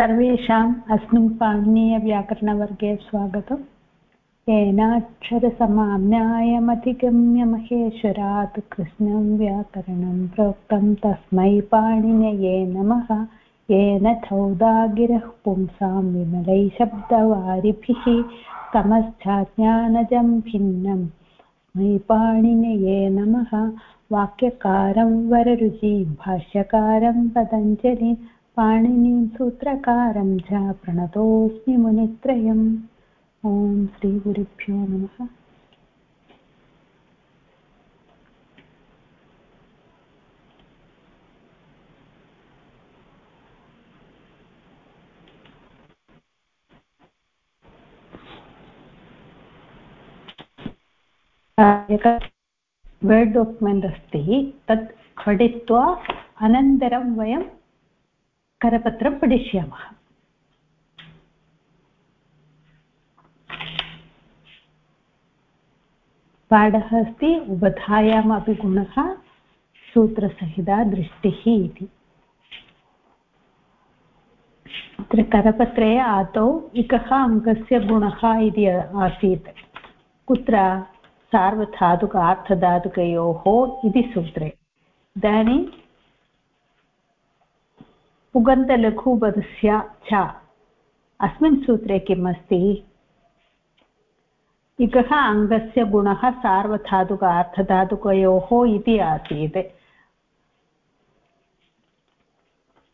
सर्वेषाम् अस्मिन् पाणिनीयव्याकरणवर्गे स्वागतम्। येनाक्षरसमाम्नायमधिगम्य महेश्वरात् कृष्णं व्याकरणं प्रोक्तं तस्मै पाणिनये नमः। येन चौदागिरः पुंसां विमलै शब्दवारिभिः तमश्चाज्ञानजं भिन्नं। तस्मै पाणिनये नमः। वाक्यकारं वररुचिं, भाष्यकारं पतञ्जलिं पाणिनीं सूत्रकारं च प्रणतोऽस्मि मुनित्रयम्। ॐ श्रीगुरुभ्यो नमः। वर्ड् डाक्युमेण्ट् अस्ति, तत् पठित्वा अनन्तरं वयं करपत्रं पठिष्यामः पाठः अस्ति उबधायामपि गुणः सूत्रसहिता दृष्टिः इति अत्र करपत्रे आदौ इकः अङ्गस्य गुणः इति आसीत् कुत्र सार्वधातुकार्थधातुकयोः इति सूत्रे इदानीं पुगन्तलघुपदस्य च। अस्मिन् सूत्रे किम् अस्ति इकः अङ्गस्य गुणः सार्वधातुक अर्थधातुकयोः इति आसीत्।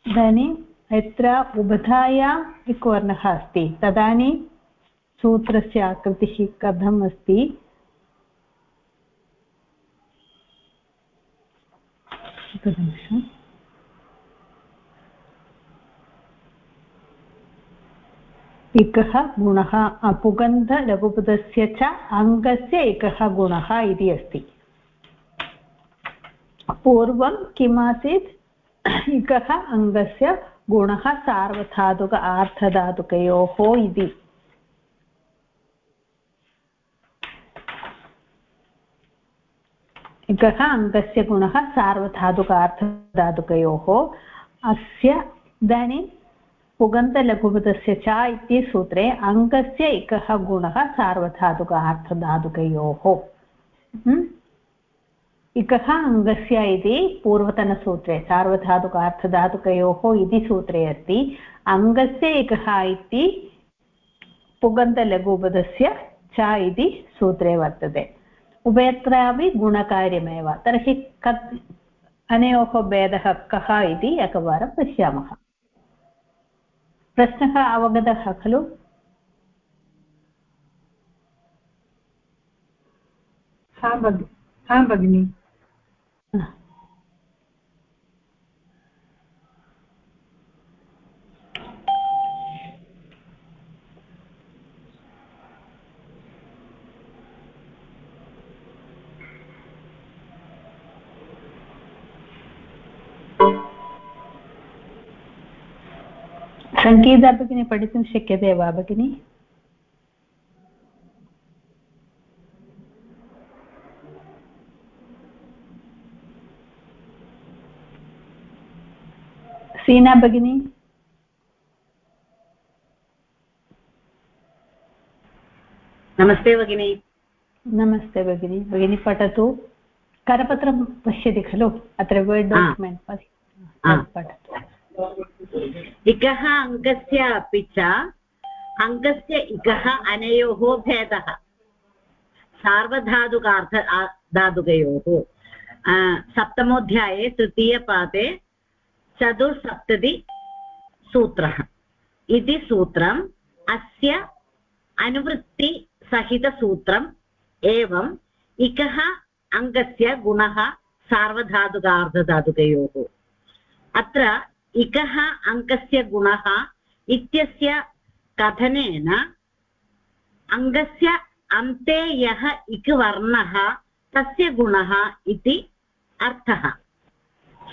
इदानीम् यत्र उभधायाम् इक्वर्णः अस्ति, तदानीं सूत्रस्य आकृतिः कथम् अस्ति? एकनिमिषम्। एकः गुणः। पुगन्धलघुपदस्य च अङ्गस्य एकः गुणः इति अस्ति। पूर्वं किम् आसीत् एकः अङ्गस्य गुणः सार्वधातुक आर्थधातुकयोः इति। एकः अङ्गस्य गुणः सार्वधातुक अर्थधातुकयोः अस्य इदानीं पुगन्तलघुपदस्य च इति सूत्रे अङ्गस्य एकः गुणः सार्वधातुक अर्थधातुकयोः। इकः अङ्गस्य इति पूर्वतनसूत्रे सार्वधातुक अर्थधातुकयोः इति सूत्रे अस्ति। अङ्गस्य एकः इति पुगन्तलघुपदस्य च इति सूत्रे वर्तते। उभयत्रापि गुणकार्यमेव। तर्हि कत् अनयोः भेदः कः इति एकवारं पश्यामः। प्रश्नः अवगतः खलु? हा भगिनि। सङ्गीता भगिनी पठितुं शक्यते वा भगिनि सीना भगिनी नमस्ते भगिनि नमस्ते भगिनि भगिनी पठतु करपत्रं पश्यति खलु अत्र वर्ड् डाक्युमेण्ट् पठतु इकः अङ्गस्य अपि च, अङ्गस्य इकः अनयोः भेदः। सार्वधातुकार्थ धातुकयोः। सप्तमोऽध्याये तृतीयपादे चतुस्सप्तति सूत्रः। इति सूत्रम्, अस्य अनुवृत्तिसहितसूत्रम् एवम् इकः अङ्गस्य गुणः सार्वधातुकार्धधातुकयोः अत्र इकः अङ्कस्य गुणः इत्यस्य कथनेन अङ्गस्य अन्ते यः इक् वर्णः तस्य गुणः इति अर्थः।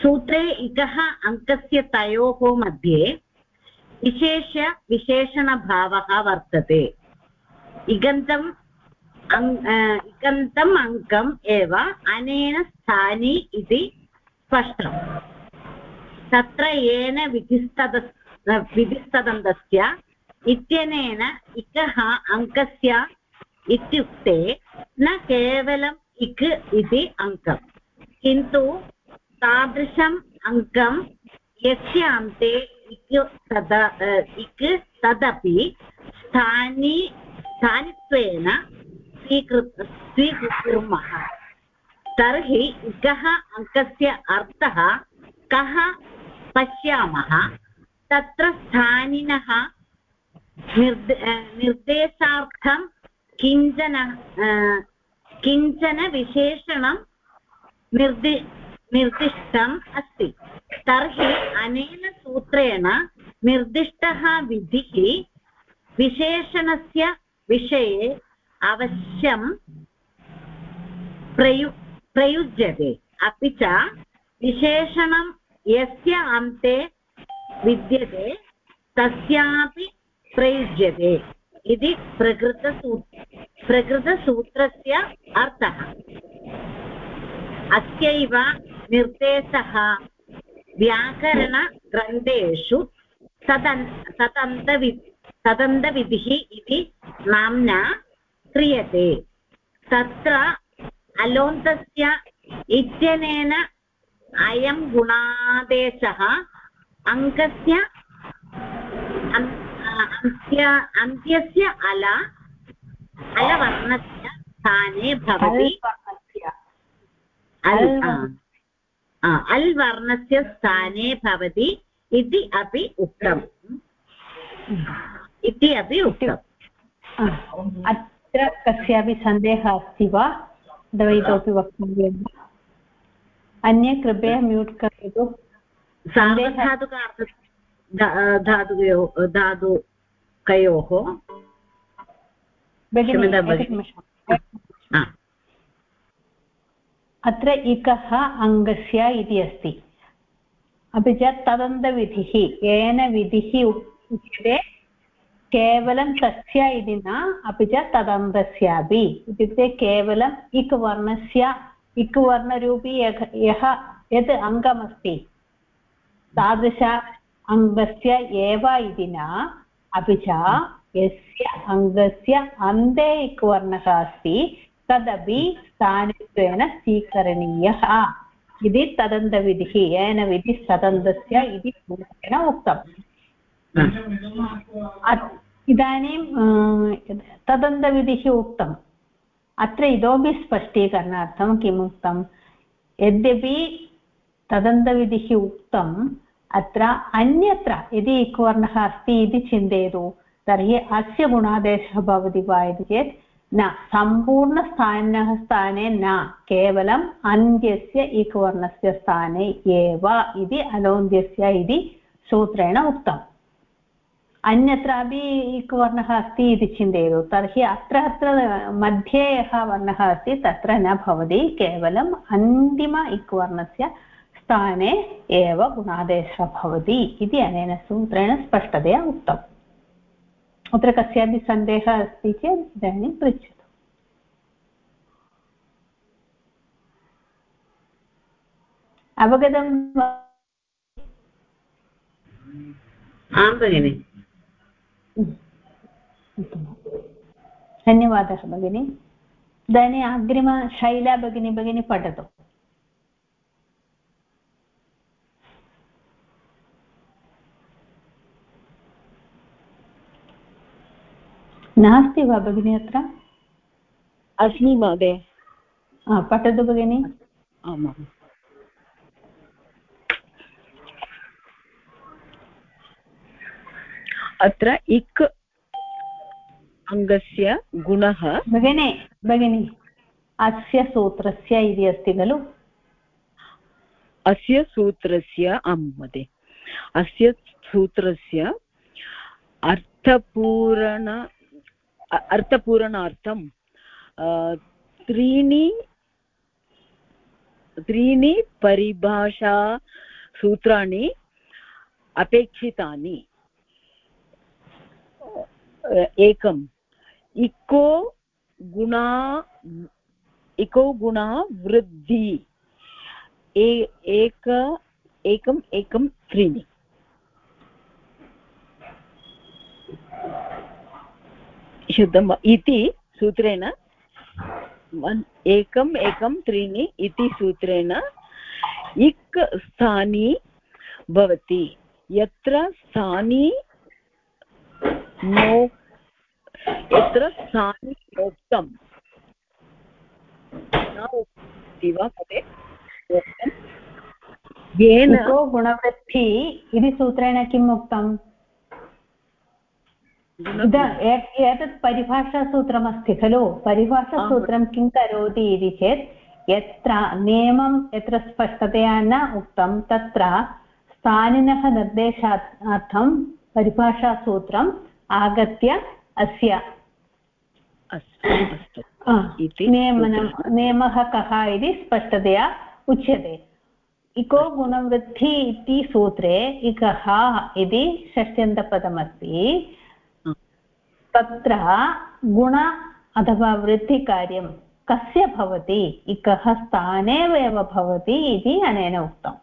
सूत्रे इकः अङ्कस्य तयोः मध्ये विशेषविशेषणभावः वर्तते। इगन्तम् इगन्तम् अङ्कम् एव अनेन स्थानी इति स्पष्टम्। तत्र येन विधिस्तद विधिस्तदन्तस्य इत्यनेन इकः अङ्कस्य इत्युक्ते न केवलम् इक् इति अङ्कम्, किन्तु तादृशम् अङ्कं यस्य अन्ते इक् तदा इक् तदपि स्थानी स्थानित्वेन स्वीकृत स्वीकुर्मः। तर्हि इकः अङ्कस्य अर्थः कः पश्यामः। तत्र स्थानिनः निर्दे निर्देशार्थं किंचन किंचन विशेषणं निर्दि, निर्दिष्टम् अस्ति। तर्हि अनेन सूत्रेण निर्दिष्टः विधिः विशेषणस्य विषये अवश्यं प्रयु, प्रयुज्यते। अपि च विशेषणं यस्य अन्ते विद्यते, तस्यापि प्रयुज्यते इति प्रकृतसू प्रकृतसूत्रस्य अर्थः। अस्यैव निर्देशः। व्याकरणग्रन्थेषु सदन् सदन्तवि सदन्तविधिः इति नाम्ना क्रियते। तत्र अलोन्तस्य इत्यनेन अयं गुणादेशः अङ्कस्य अन्त्य अन्त्यस्य अल अलवर्णस्य स्थाने भवति। अल् वर्णस्य स्थाने भवति इति अपि उक्तम्। इति अपि उक्तम्। अत्र कस्यापि सन्देहः अस्ति वा? इतोपि वक्तव्यं वा? अन्ये कृपया म्यूट् करोतु। सार्वधातुक धातुकयो धातुकयोः अत्र इकः अङ्गस्य इति अस्ति। अपि च तदन्तविधिः येन विधिः उच्यते केवलं तस्य इति न अपि च तदन्तस्यापि। इत्युक्ते केवलम् इक् वर्णस्य इक् वर्णरूपी यः यत् अङ्गमस्ति। तादृश अङ्गस्य एव इति न अपि च यस्य अङ्गस्य अन्ते इक् वर्णः अस्ति तदपि स्थानित्वेन स्वीकरणीयः। इति तदन्तविधिः येन विधिः तदन्तस्य इति पूर्वेण उक्तम्। इदानीं तदन्तविधिः उक्तम्। अत्र इतोपि स्पष्टीकरणार्थं किम् उक्तं यद्यपि तदन्तविधिः उक्तम्, अत्र अन्यत्र यदि इक्वर्णः अस्ति इति चिन्तयतु, तर्हि अस्य गुणादेशः भवति वा इति चेत् न, सम्पूर्णस्थानः स्थाने न केवलम् अन्त्यस्य इकवर्णस्य स्थाने एव इति अलोन्त्यस्य इति सूत्रेण उक्तम्। अन्यत्रापि इकवर्णः अस्ति इति चिन्तयतु। तर्हि अत्र अत्र मध्ये यः वर्णः अस्ति, तत्र न भवति। केवलम् अन्तिम इक्वर्णस्य स्थाने एव गुणादेशः भवति इति अनेन सूत्रेण स्पष्टतया उक्तम्। अत्र कस्यापि सन्देहः अस्ति चेत् इदानीं पृच्छतु। अवगतं आं भगिनि। धन्यवादः भगिनि। इदानीम् अग्रिमशैला भगिनी भगिनी पठतु। नास्ति वा भगिनि अत्र? अस्मि महोदय। पठतु भगिनि। आमाम्। अत्र इक् अङ्गस्य गुणः? भगिनि भगिनि अस्य सूत्रस्य इति अस्ति खलु? अस्य सूत्रस्य आं महोदय। अस्य सूत्रस्य अर्थपूरण अर्थपूरणार्थं त्रीणि त्रीणि परिभाषासूत्राणि अपेक्षितानि। एकम्। इको गुणा इको गुणा वृद्धि। एक एकम् एकं, त्रीणि। शुद्धम् इति सूत्रेण एकम् एकं, त्रीणि इति सूत्रेण इक् स्थानी भवति। यत्र स्थानी नो यत्र स्थानी नोक्तं न उक्ति वा पदे येन गुणवृद्धि इति सूत्रेण किम् उक्तम्? एतत् परिभाषासूत्रमस्ति खलु? परिभाषासूत्रं किं करोति इति चेत् यत्र नियमं यत्र स्पष्टतया न उक्तं तत्र स्थानिनः निर्देशार्थं परिभाषासूत्रम् आगत्य अस्य। अस्तु नियमः कः इति स्पष्टतया उच्यते। इको गुणवृद्धि इति सूत्रे इकः इति षष्ट्यन्तपदमस्ति। तत्र गुण अथवा वृद्धिकार्यं कस्य भवति? इकः स्थानेव भवति इति अनेन उक्तम्।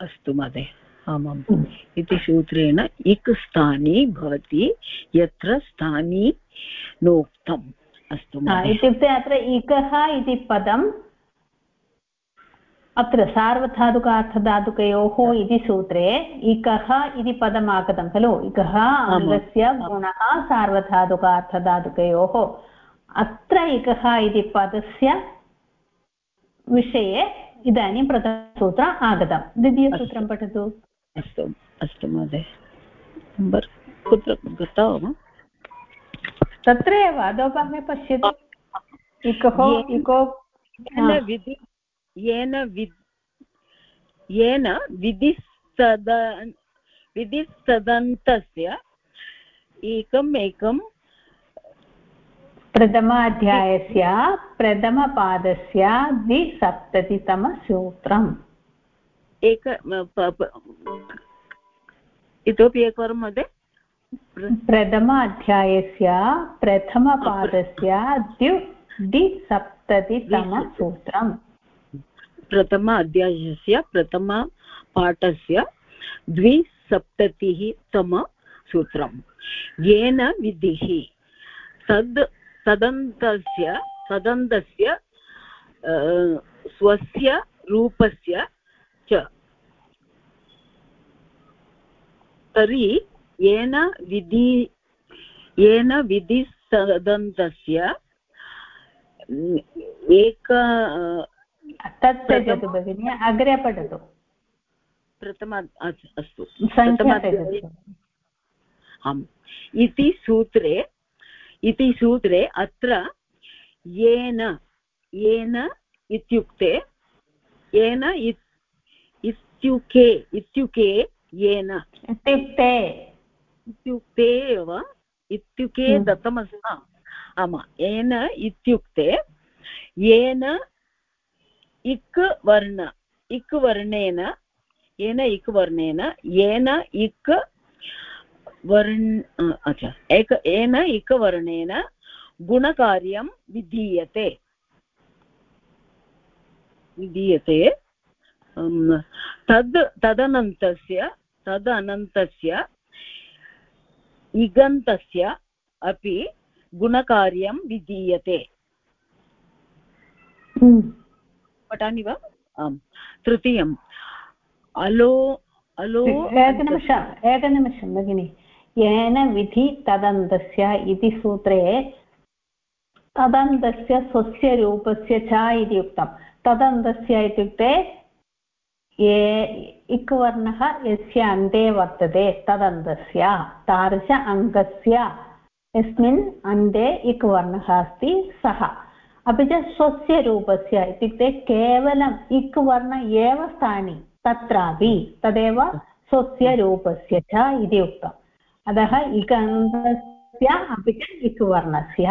अस्तु महोदय। आमाम्। इति सूत्रेण इक् स्थानी भवति यत्र स्थानी नोक्तम्। अस्तु इत्युक्ते अत्र इकः इति पदम् अत्र सार्वधातुकार्थधातुकयोः इति सूत्रे इकः इति पदम् आगतं खलु। इकः अङ्गस्य गुणः सार्वधातुकार्थधातुकयोः। अत्र इकः इति पदस्य विषये इदानीं प्रथमसूत्रम् आगतं। द्वितीयसूत्रं पठतु। अस्तु अस्तु महोदय नम्बर् कुत्र गता वा? तत्र एव अधोभागे पश्यतु। इकोः इको येन विधि येन वि येन विधिस्तद विधिस्तदन्तस्य एकम् एकं प्रथमाध्यायस्य प्रथमपादस्य द्विसप्ततितमसूत्रम्। एक इतोपि एकवारं महोदय प्रथमाध्यायस्य प्रथमपादस्य द्विसप्ततितमसूत्रम्। प्रथम अध्यायस्य प्रथमपाठस्य द्विसप्ततिः तमसूत्रं येन विधिः। तद् तदन्तस्य तदन्तस्य स्वस्य रूपस्य च। तर्हि येन विधि येन विधिस्तदन्तस्य एक तत् त्यजतु भगिनि अग्रे पठतु। प्रथम अस्तु। आम्। इति सूत्रे इति सूत्रे अत्र येन येन इत्युक्ते येन इत्- इत्युके इत्युके येन। इत्युक्ते। इत्युक्ते एव इत्युके हम्म। दत्तमस्ति। आमा येन इत्युक्ते येन इक् वर्ण इक् वर्णेन येन इक् वर्णेन येन इक् वर्ण अच्छा एक येन इक् वर्णेन गुणकार्यं विधीयते। विधीयते। तद् तदनन्तस्य तदनन्तस्य इगन्तस्य अपि गुणकार्यं विधीयते। पठामि वा आम् तृतीयम् अलो अलो एकनिमिषम् एकनिमिषं भगिनि येन विधि तदन्तस्य इति सूत्रे तदन्तस्य स्वस्य रूपस्य च इति उक्तं तदन्तस्य इत्युक्ते ये इक् वर्णः यस्य अन्ते वर्तते, तदन्तस्य, तादृश अङ्गस्य, यस्मिन् अन्ते इक् वर्णः अस्ति सः। अपि च स्वस्य रूपस्य इत्युक्ते केवलम् इक् वर्ण एव स्थानि, तत्रापि तदेव स्वस्य रूपस्य च इति उक्तम्। अतः इकन्तस्य अपि च इक् वर्णस्य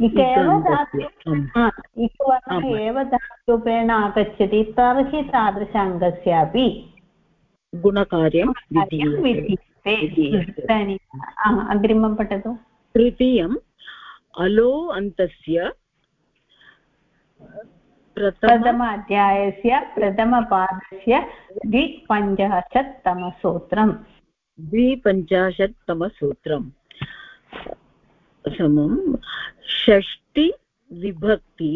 इक एव धातु आम्, हा. एव धातुरूपेण आगच्छति। तर्हि तादृश अङ्गस्यापि गुणकार्यं। इदानीम् अग्रिमं पठतु। तृतीयम् अलो अन्तस्य प्रथम प्रथमाध्यायस्य प्रथमपादस्य द्विपञ्चाशत्तमसूत्रम्। द्विपञ्चाशत्तमसूत्रम्। समं षष्टिविभक्ति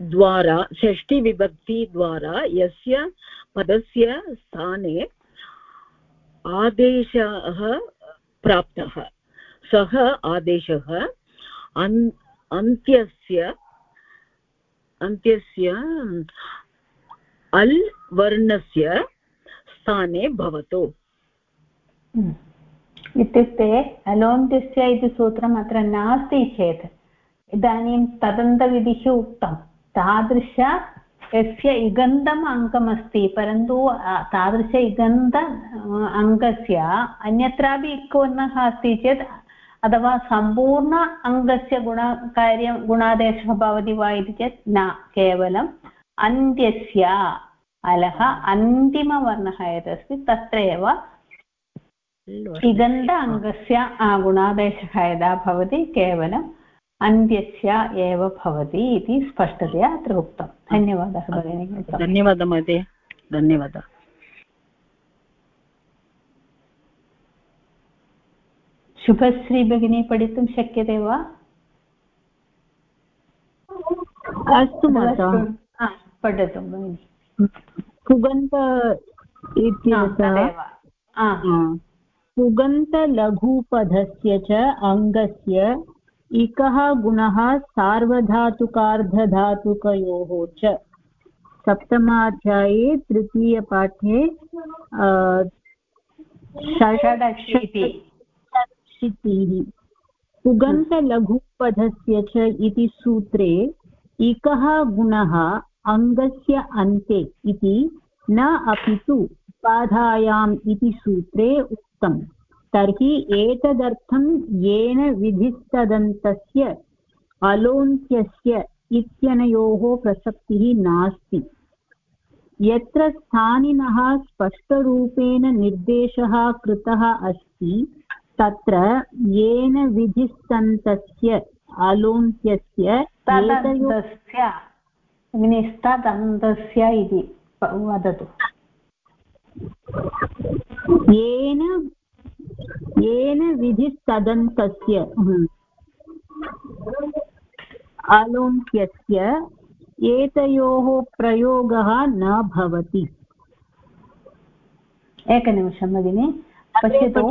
द्वारा षष्टिविभक्तिद्वारा यस्य पदस्य स्थाने आदेशः प्राप्तः सः आदेशः अन्, अन्त्यस्य अन्त्यस्य अल् वर्णस्य स्थाने भवतु हम्म। इत्युक्ते अलोन्त्यस्य इति सूत्रम् अत्र नास्ति चेत्, इदानीं तदन्तविधिः उक्तं, तादृश यस्य इगन्तम् अङ्गमस्ति, परन्तु तादृश इगन्त अङ्गस्य अन्यत्रापि इक्वर्णः अस्ति चेत्, अथवा सम्पूर्ण अङ्गस्य गुणकार्यं गुणादेशः भवति वा इति चेत्, न केवलम् अन्त्यस्य अलः अन्तिमवर्णः यदस्ति तत्र एव इगन्ध अङ्गस्य गुणादेशः यदा भवति केवलम् अन्त्यस्य एव भवति इति स्पष्टतया अत्र उक्तं। धन्यवादः भगिनि धन्यवादः महोदय। धन्यवादः। शुभश्री भगिनी पठितुं शक्यते वा? अस्तु पठतु भगिनि। पुगन्त इत्यतः पुगन्तलघुपधस्य च अङ्गस्य इकः गुणः सार्वधातुकार्धधातुकयोः च। सप्तमाध्याये तृतीयपाठे षडशीतिः। पुगन्तलघुपधस्य च इति सूत्रे इकः गुणः अङ्गस्य अन्ते इति न अपि तु उपाधायाम् इति सूत्रे उक्तम्। तर्हि एतदर्थं येन विधिस्तदन्तस्य अलोन्त्यस्य इत्यनयोः प्रसक्तिः नास्ति। यत्र स्थानिनः स्पष्टरूपेण निर्देशः कृतः अस्ति, तत्र येन विधिस्तन्तस्य अलोन्त्यस्य तदन्तस्य इति वदतु। येन येन विधिस्तदन्तस्य आलोङ्क्यस्य एतयोः प्रयोगः न भवति। एकनिमिषं भगिनि पश्यतु।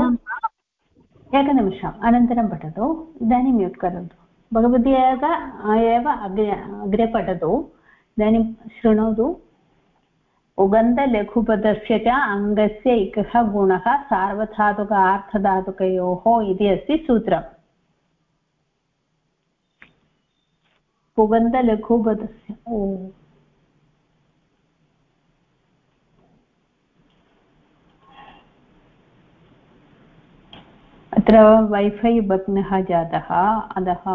एकनिमिषम् अनन्तरं पठतु। इदानीं म्यूट् करोतु। भगवती एव अग्रे अग्रे पठतु। इदानीं शृणोतु। उगन्धलघुपदस्य च अङ्गस्य एकः गुणः सार्वधातुक आर्थधातुकयोः इति अस्ति सूत्रम्। पुगन्धलघुपदस्य ओ। अत्र वैफै भग्नः जातः अतः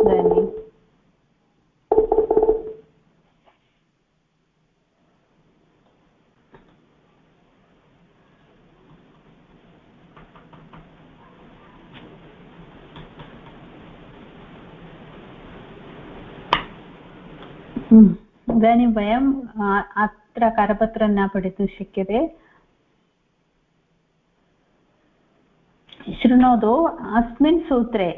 इदानीं इदानीं वयम् अत्र करपत्रं न पठितुं शक्यते. शृणोतु, अस्मिन् सूत्रे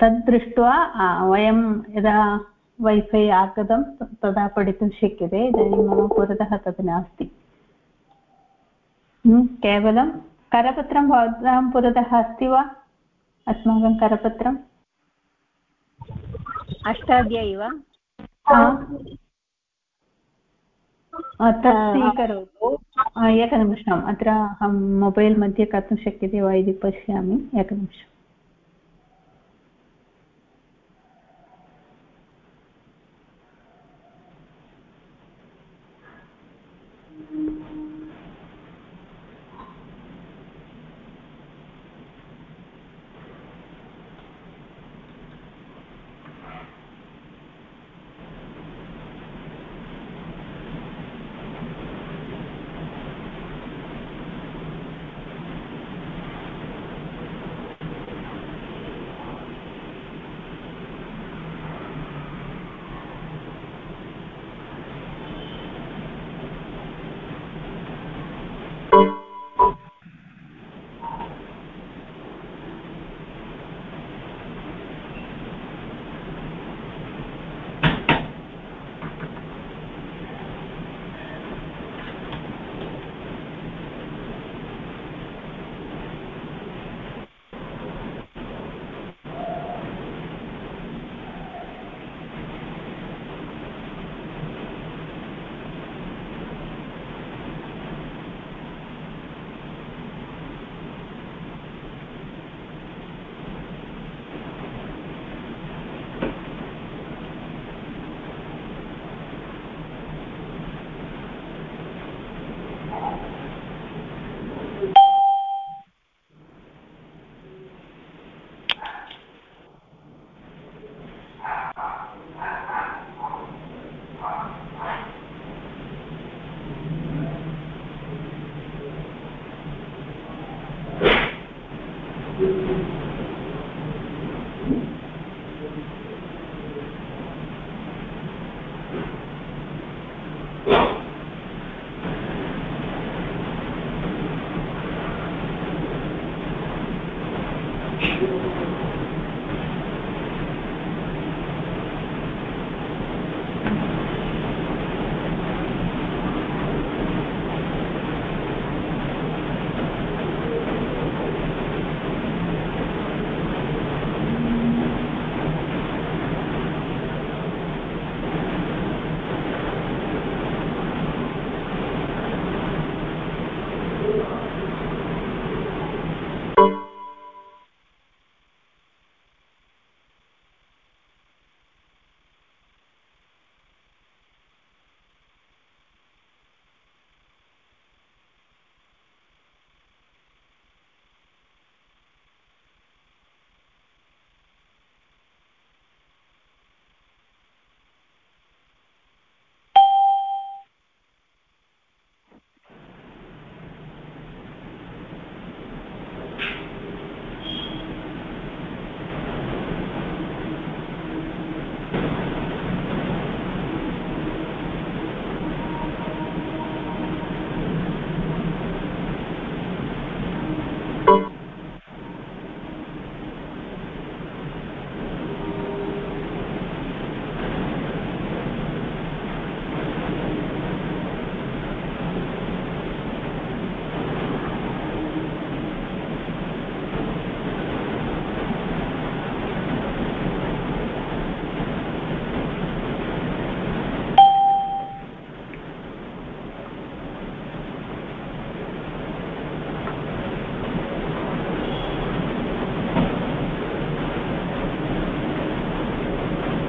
तद् दृष्ट्वा वयं यदा वैफै आगतं तदा पठितुं शक्यते, इदानीं मम पुरतः तत् नास्ति. केवलं करपत्रं भवतां पुरतः अस्ति वा? अस्माकं करपत्रम् अष्टाध्यायी वा? तत् स्वीकरोतु. एकनिमिषम् अत्र अहं मोबैल् मध्ये कर्तुं शक्यते वा इति पश्यामि. एकनिमिषम्.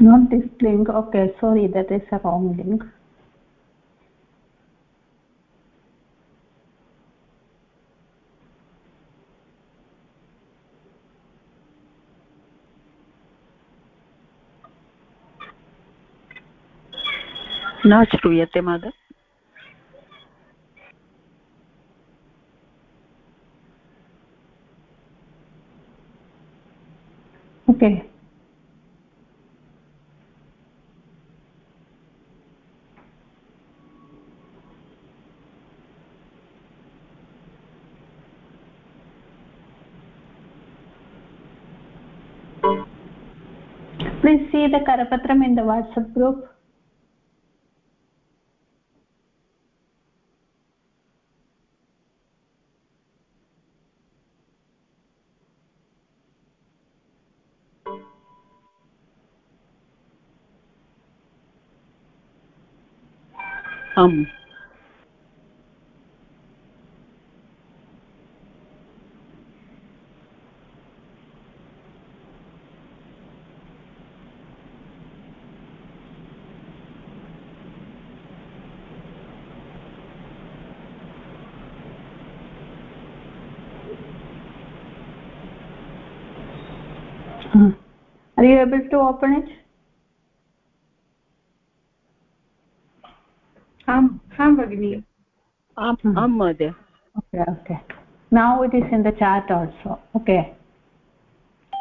not this link okay sorry that is a wrong link न श्रूयते महोदय okay Please see the karapatram in the whatsapp group आम् you able to open it आम् आं भगिनि आम् आं महोदय okay okay now it is in the chat also okay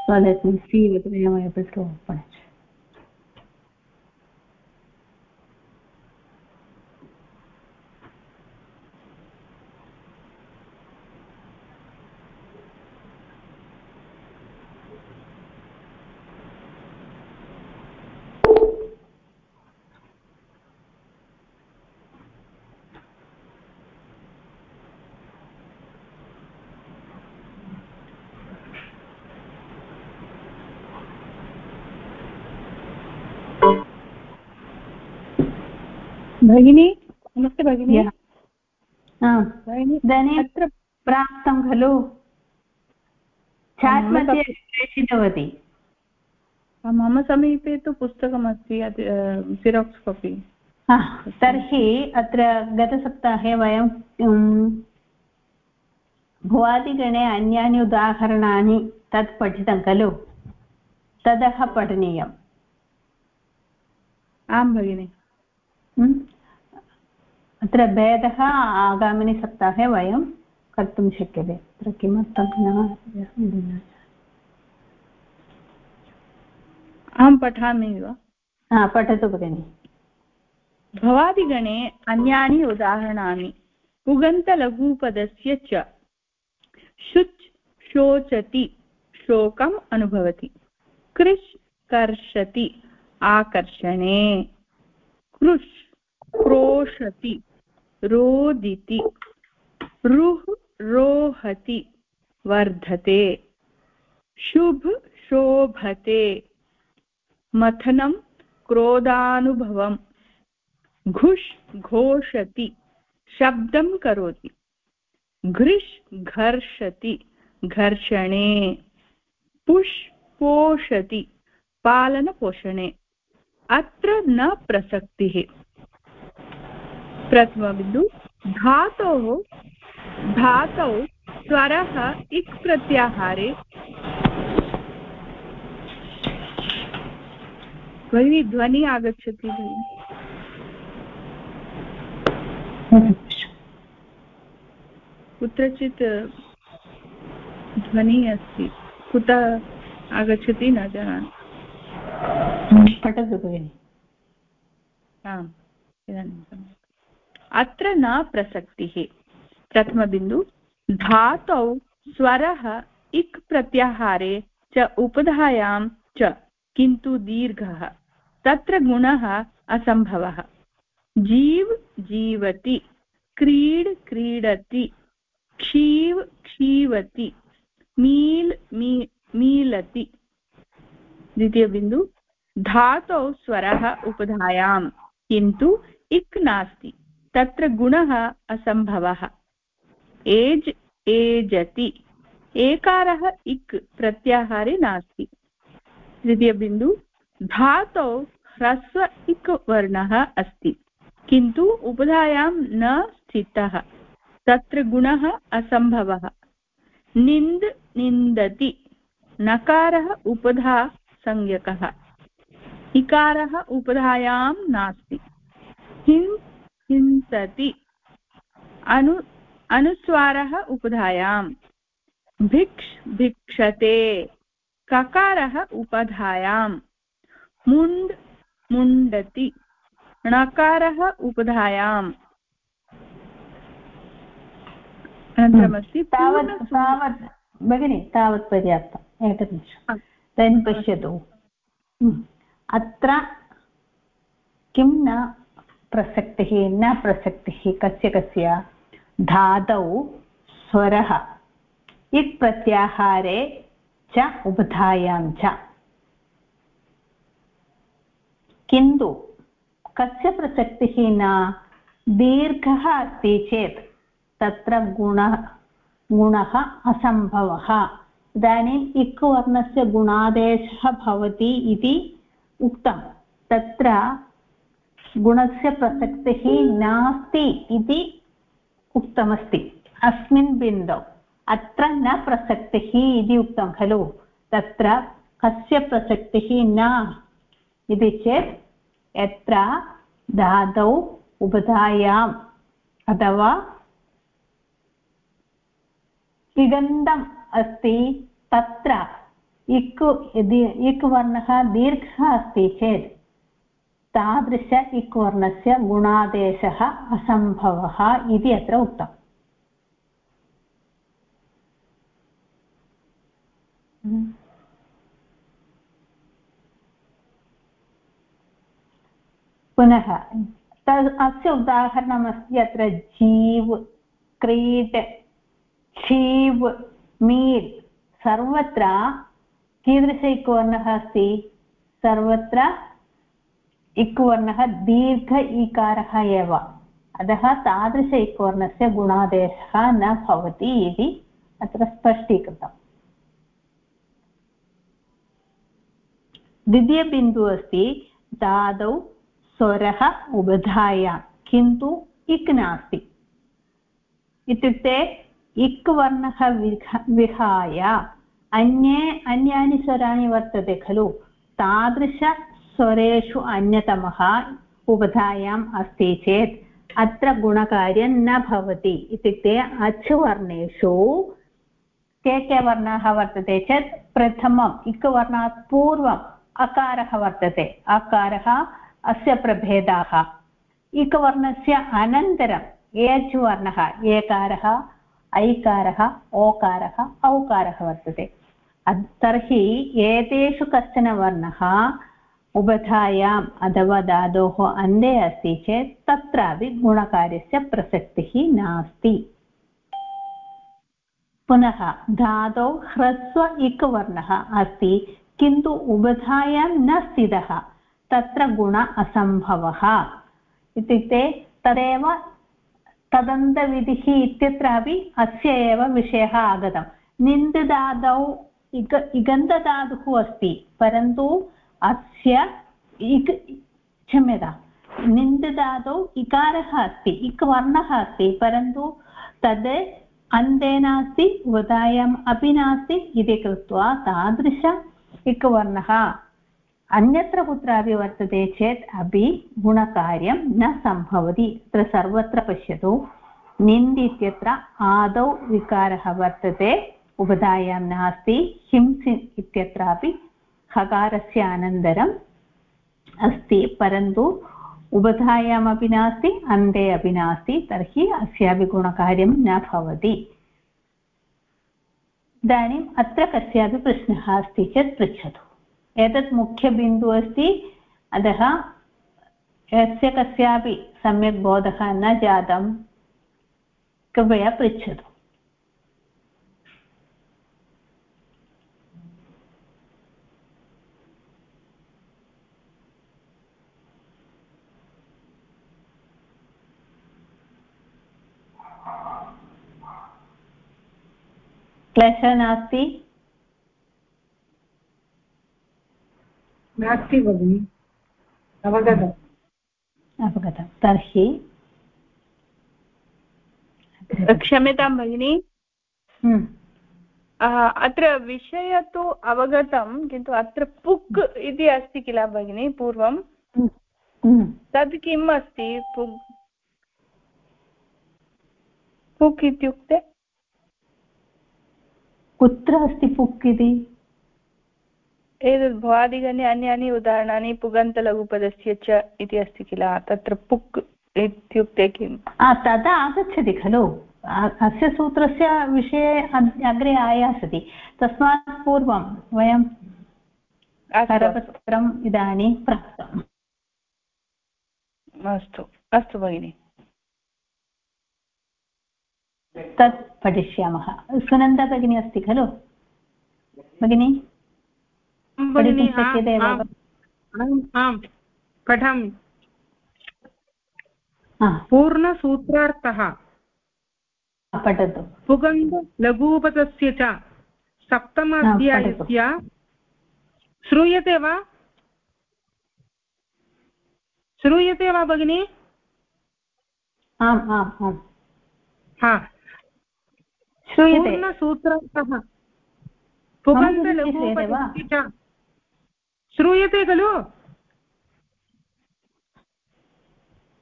so let me see whether i am able to open it भगिनी? नमस्ते भगिनि। इदानीम् अत्र प्राप्तं खलु? चाट् मध्ये प्रेषितवती। मम समीपे तु पुस्तकमस्ति सिराक्स् कापि तर्हि अत्र गतसप्ताहे वयं भुवादिगणे अन्यानि उदाहरणानि तत् पठितं खलु? ततः पठनीयम्। आं भगिनि। अत्र भेदः आगामिनि सप्ताहे वयं कर्तुं शक्यते। अत्र किमर्थं न अहं पठामि वा? हा पठतु भगिनि। भवादिगणे अन्यानि उदाहरणानि। उगन्तलघुपदस्य च। शुच् शोचति शोकम् अनुभवति। कृष् कर्षति आकर्षणे। कृष् क्रोशति रोदिति। रुः रोहति वर्धते। शुभ शोभते। मथनं क्रोधानुभवम् घुष् घोषति। शब्दं करोति। घृष् घर्षति। घर्षणे। पुष् पोषति। पालनपोषणे। अत्र न प्रसक्तिः। प्रथमबिन्दु धातोः धातौ स्वरः इक् प्रत्याहारे। भगिनी ध्वनि आगच्छति भगिनि। कुत्रचित् ध्वनिः अस्ति कुतः आगच्छति न जानामि। पठतु भगिनि। आम् इदानीं सम्यक्। अत्र न प्रसक्तिः। प्रथमबिन्दु, धातौ स्वरः इक् प्रत्याहारे च उपधायां च, किन्तु दीर्घः। तत्र गुणः असम्भवः। जीव जीवति, क्रीड क्रीडति, क्षीव क्षीवति, मील् मी, मीलति। द्वितीयबिन्दु, धातौ स्वरः उपधायां, किन्तु इक् नास्ति। तत्र गुणः असम्भवः। एज्, एजति। एकारः इक् प्रत्याहारे नास्ति। तृतीयबिन्दु धातौ ह्रस्व इक् वर्णः अस्ति। किन्तु उपधायां न स्थितः। तत्र गुणः असम्भवः। निन्द्, निन्दति। नकारः उपधा संज्ञकः। इकारः उपधायां नास्ति। हिं हिंसति अनु अनुस्वारः उपधायाम्। भिक्ष् भिक्षते। ककारः उपधायाम्। मुण्ड् मुण्डति। णकारः उपधायाम्। अनन्तरमस्ति तावत् तावत् भगिनि तावत् पर्याप्तम्। एकनिमिषम् इदानीं पश्यतु। अत्र किं न प्रसक्तिः, न प्रसक्तिः, कस्य कस्य? धातौ स्वरः। इट् प्रत्याहारे च उपधायां च। किन्तु कस्य प्रसक्तिः न? दीर्घः अस्ति चेत् तत्र गुणः गुणः असम्भवः। इदानीम् इक् वर्णस्य गुणादेशः भवति इति उक्तं। तत्र गुणस्य प्रसक्तिः नास्ति इति उक्तमस्ति। अस्मिन् बिन्दौ अत्र न प्रसक्तिः इति उक्तं खलु। तत्र कस्य प्रसक्तिः न इति चेत् यत्र धातौ उपधायाम् अथवा इगन्तम् अस्ति तत्र इक् यदि इक् वर्णः दीर्घः अस्ति चेत् तादृश इक् वर्णस्य गुणादेशः असम्भवः इति अत्र उक्तम् पुनः अस्य उदाहरणमस्ति अत्र जीव्, क्रीड्, क्षीव्, मील्, सर्वत्र कीदृश इक्वर्णः अस्ति? सर्वत्र इक्वर्णः दीर्घ ईकारः एव। अतः तादृश इक्वर्णस्य गुणादेशः न भवति इति अत्र स्पष्टीकृतम् द्वितीयबिन्दुः अस्ति, दादौ स्वरः उबधायां किन्तु इक् नास्ति। इत्युक्ते इक् वर्णः विहाय अन्ये, अन्यानि स्वराणि वर्तते खलु तादृशस्वरेषु अन्यतमः उबधायाम् अस्ति चेत् अत्र गुणकार्यं न भवति इत्युक्ते अच् वर्णेषु के के वर्णाः वर्तते चेत् प्रथमम् इक् वर्णात् पूर्वम् अकारः वर्तते। अकारः अस्य प्रभेदाः। इकवर्णस्य अनन्तरम् एच् वर्णः, एकारः, ऐकारः, ओकारः, औकारः वर्तते। तर्हि एतेषु कश्चन वर्णः उबधायाम् अथवा धातोः अन्ते अस्ति चेत् तत्रापि गुणकार्यस्य प्रसक्तिः नास्ति। पुनः धातौ ह्रस्व इक् वर्णः अस्ति, किन्तु उबधायां न स्थितः, तत्र गुण असम्भवः। इत्युक्ते तदेव तदन्तविधिः इत्यत्रापि अस्य एव विषयः आगतं निन्ददादौ इग इगन्धधातुः अस्ति, परन्तु अस्य इक् क्षम्यता, निन्ददादौ इकारः अस्ति इक् वर्णः अस्ति, परन्तु तद् अन्ते नास्ति, उदायाम् अपि नास्ति, इति कृत्वा तादृश इक् वर्णः अन्यत्र कुत्रापि वर्तते चेत् अपि गुणकार्यं न सम्भवति। तत्र सर्वत्र पश्यतु निन्द् इत्यत्र आदौ विकारः वर्तते उपधायां नास्ति, हिंस् इत्यत्रापि हकारस्य अनन्तरम् अस्ति, परन्तु उबधायामपि नास्ति, अन्ते अपि नास्ति, तर्हि अस्यापि गुणकार्यं न भवति। इदानीम् अत्र कस्यापि प्रश्नः अस्ति चेत् पृच्छतु। एतत् मुख्यबिन्दुः अस्ति, अतः यस्य कस्यापि सम्यक् बोधः न जातं, कृपया पृच्छतु। क्लेशः नास्ति नास्ति भगिनि अवगतम् अवगतं तर्हि क्षम्यतां भगिनि। अत्र विषय तु अवगतं किन्तु अत्र पुक् इति अस्ति किल भगिनि पूर्वं। तद् किम् अस्ति पुक् पुक् इत्युक्ते कुत्र अस्ति पुक् इति एतद् भवादिगणे अन्यानि उदाहरणानि पुगन्तलघुपदस्य च इति अस्ति किल? तत्र पुक् इत्युक्ते किम्? तदा आगच्छति खलु। अस्य सूत्रस्य विषये अग्रे आयासति। तस्मात् पूर्वं वयं करपत्रम् इदानीं प्राप्तम्। अस्तु अस्तु भगिनि। तत् पठिष्यामः। सुनन्दा भगिनी अस्ति खलु? भगिनी? पठितुं शक्यते वा? पठामि। पूर्णसूत्रार्थः। पठतु। पुगन्धलघूपतस्य च सप्तम अध्यायस्य श्रूयते वा? श्रूयते वा भगिनि? आम् आम् आम्। हा। च श्रूयते खलु।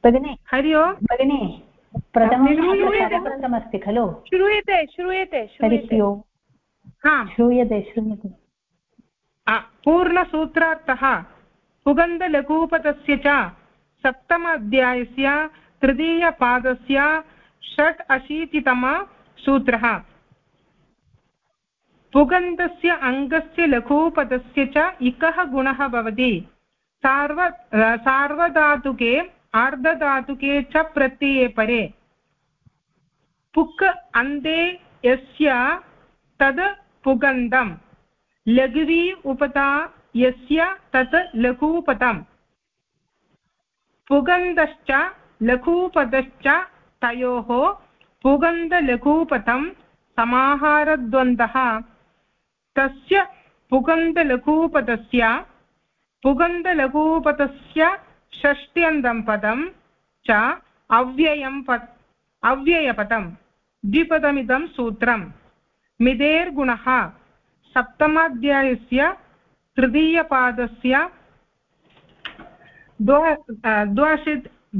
भगिनि हरि ओम्। भगिनि प्रथममस्ति खलु? श्रूयते श्रूयते श्रूयते। श्रूयते पूर्णसूत्रार्थः। पुगन्धलघूपतस्य च सप्तम अध्यायस्य तृतीयपादस्य षट् अशीतितम सूत्रः। पुगन्तस्य अङ्गस्य लघूपदस्य च इकः गुणः भवति। सार्व सार्वधातुके, आर्धधातुके च प्रत्यये परे। पुक् अन्ते यस्य तद् पुगन्धम् लघुवी उपता यस्य तत् लघूपतम्। पुगन्धश्च लघूपदश्च तयोः पुगन्धलघूपथं समाहारद्वन्द्वः। तस्य पुगन्धलघूपदस्य पुगन्धलघूपतस्य षष्ट्यन्तं पदं च अव्ययं पत् अव्ययपदं द्विपदमिदं सूत्रम् मिदेर्गुणः सप्तमाध्यायस्य तृतीयपादस्य द्वाशि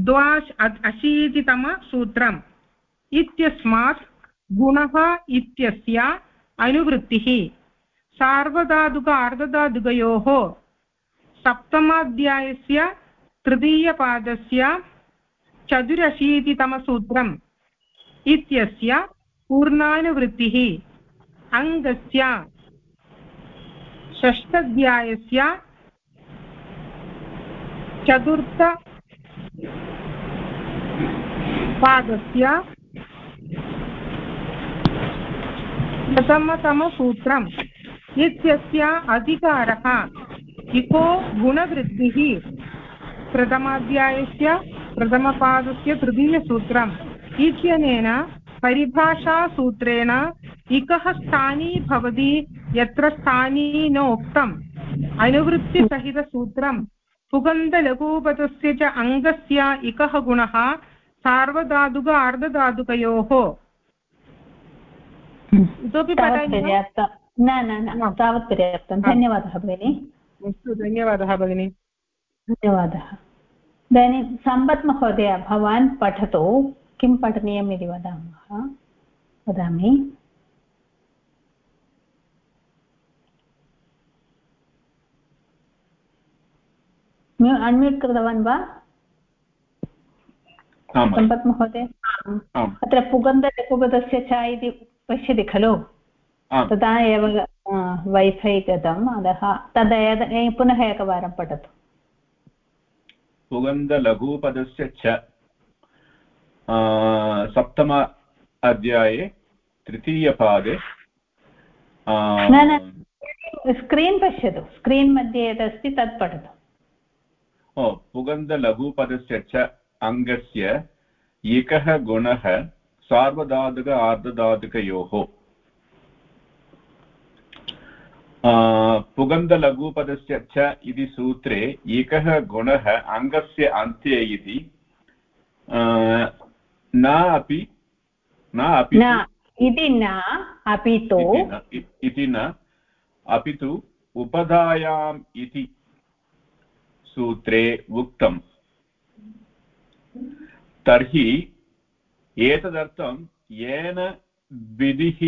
द्वाश् अशीतितमसूत्रम् इत्यस्मात् गुणः इत्यस्य अनुवृत्तिः। सार्वधातुक अर्धधातुकयोः सप्तमाध्यायस्य तृतीयपादस्य चतुरशीतितमसूत्रम् इत्यस्य पूर्णानुवृत्तिः। अङ्गस्य षष्ठाध्यायस्य चतुर्थ पादस्य प्रथमतमसूत्रम् इत्यस्य अधिकारः इको गुणवृद्धिः। प्रथमाध्यायस्य प्रथमपादस्य तृतीयसूत्रम् इत्यनेन परिभाषासूत्रेण इकः स्थानी भवति, यत्र स्थानी न उक्तम् अनुवृत्तिसहितसूत्रम् पुगन्धलघूपतस्य च अङ्गस्य इकः गुणः सार्वधातुक इतोपि पर्याप्तं। न न तावत् पर्याप्तं। धन्यवादः भगिनि। अस्तु धन्यवादः भगिनि। धन्यवादः। इदानीं सम्पत् महोदय भवान् पठतु। किं पठनीयम् इति वदामः? वदामि। अन्म्यूट् कृतवान् वा? सम्पत् महोदय? अत्र पुगन्धलघुपदस्य च इति पश्यति खलु? तदा एव वैफै गतम् अतः तदा पुनः एकवारं पठतु। सुगन्धलघुपदस्य च सप्तम अध्याये तृतीयपादे न न स्क्रीन् पश्यतु। स्क्रीन् मध्ये यदस्ति तत् पठतु। ओ पुगन्धलघुपदस्य च अङ्गस्य एकः गुणः सार्वधातुक आर्धधातुकयोः पुगन्धलघुपदस्य च इति सूत्रे एकः गुणः अङ्गस्य अन्त्ये इति न अपि न अपि इति न अपि तु। इति न अपि तु उपधायाम् इति सूत्रे उक्तम्। तर्हि एतदर्थं येन विधिः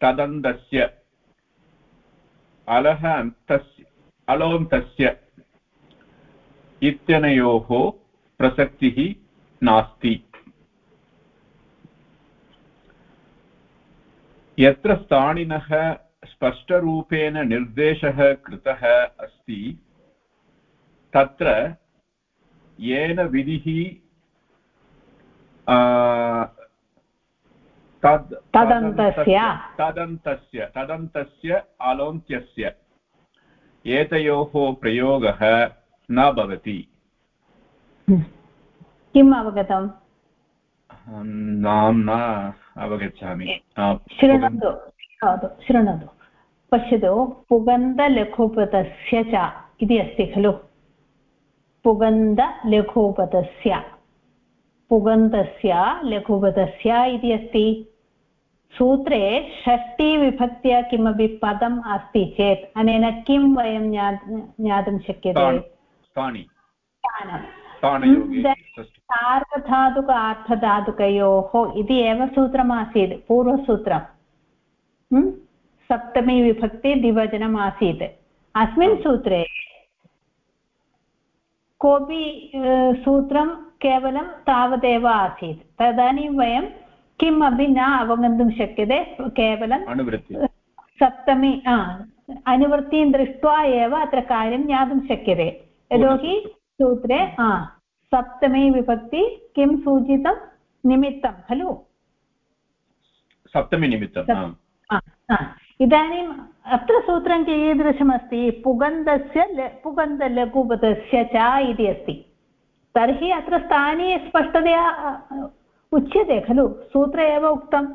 तदन्तस्य अलः अन्तस्य, अलोन्तस्य इत्यनयोः प्रसक्तिः नास्ति। यत्र स्थाणिनः स्पष्टरूपेण निर्देशः कृतः अस्ति, तत्र येन विधिः तद् तदन्तस्य। तदन्तस्य तदन्तस्य आलोन्त्यस्य एतयोः प्रयोगः न भवति। किम् अवगतम्? नाम न अवगच्छामि। शृणोतु शृणोतु शृणोतु। पश्यतु पुगन्धलघुपतस्य च इति अस्ति खलु। पुगन्धलघुपतस्य पुगन्धस्य लघुपतस्य इति अस्ति। सूत्रे षष्टिविभक्त्या किमपि पदम् अस्ति चेत् अनेन किं वयं ज्ञातुं शक्यते? सार्वधातुक अर्थधातुकयोः इति एव सूत्रमासीत् पूर्वसूत्रं सप्तमी विभक्ति द्विवचनम् आसीत् अस्मिन् सूत्रे कोऽपि सूत्रं केवलं तावदेव आसीत्। तदानीं वयं किमपि न अवगन्तुं शक्यते केवलं सप्तमी अनुवृत्तिं दृष्ट्वा एव अत्र कार्यं ज्ञातुं शक्यते। यतोहि सूत्रे सप्तमी विभक्ति किं सूचितं? निमित्तं खलु? सप्तमी निमित्तं इदानीम् अत्र सूत्रं कीदृशमस्ति पुगन्धस्य पुगन्धलघुपदस्य च इति अस्ति। तर्हि अत्र स्थानीय स्पष्टतया उच्यते खलु सूत्र एव उक्तम्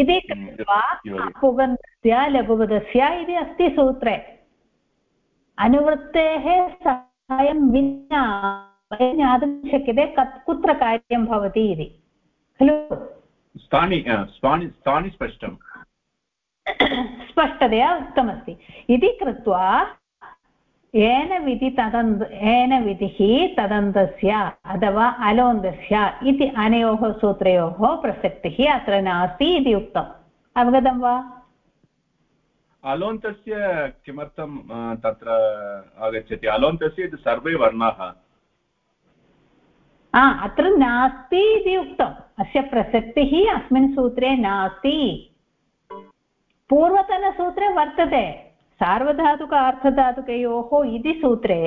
इति कृत्वा पुगन्धस्य लघुपदस्य इति अस्ति सूत्रे। अनुवृत्तेः साहाय्यं विना वयं ज्ञातुं शक्यते कुत्र कार्यं भवति इति। खलु? स्थानि स्थानि स्पष्टं स्पष्टतया उक्तमस्ति। इति कृत्वा येन विधि तदन्त येन विधिः तदन्तस्य अथवा अलोन्तस्य इति अनयोः सूत्रयोः प्रसक्तिः अत्र नास्ति इति उक्तम् अवगतं वा अलोन्तस्य किमर्थं तत्र आगच्छति अलोन्तस्य इति सर्वे वर्णाः अत्र नास्ति इति उक्तम् अस्य प्रसक्तिः अस्मिन् सूत्रे नास्ति पूर्वतनसूत्रे वर्तते सार्वधातुक अर्थधातुकयोः इति सूत्रे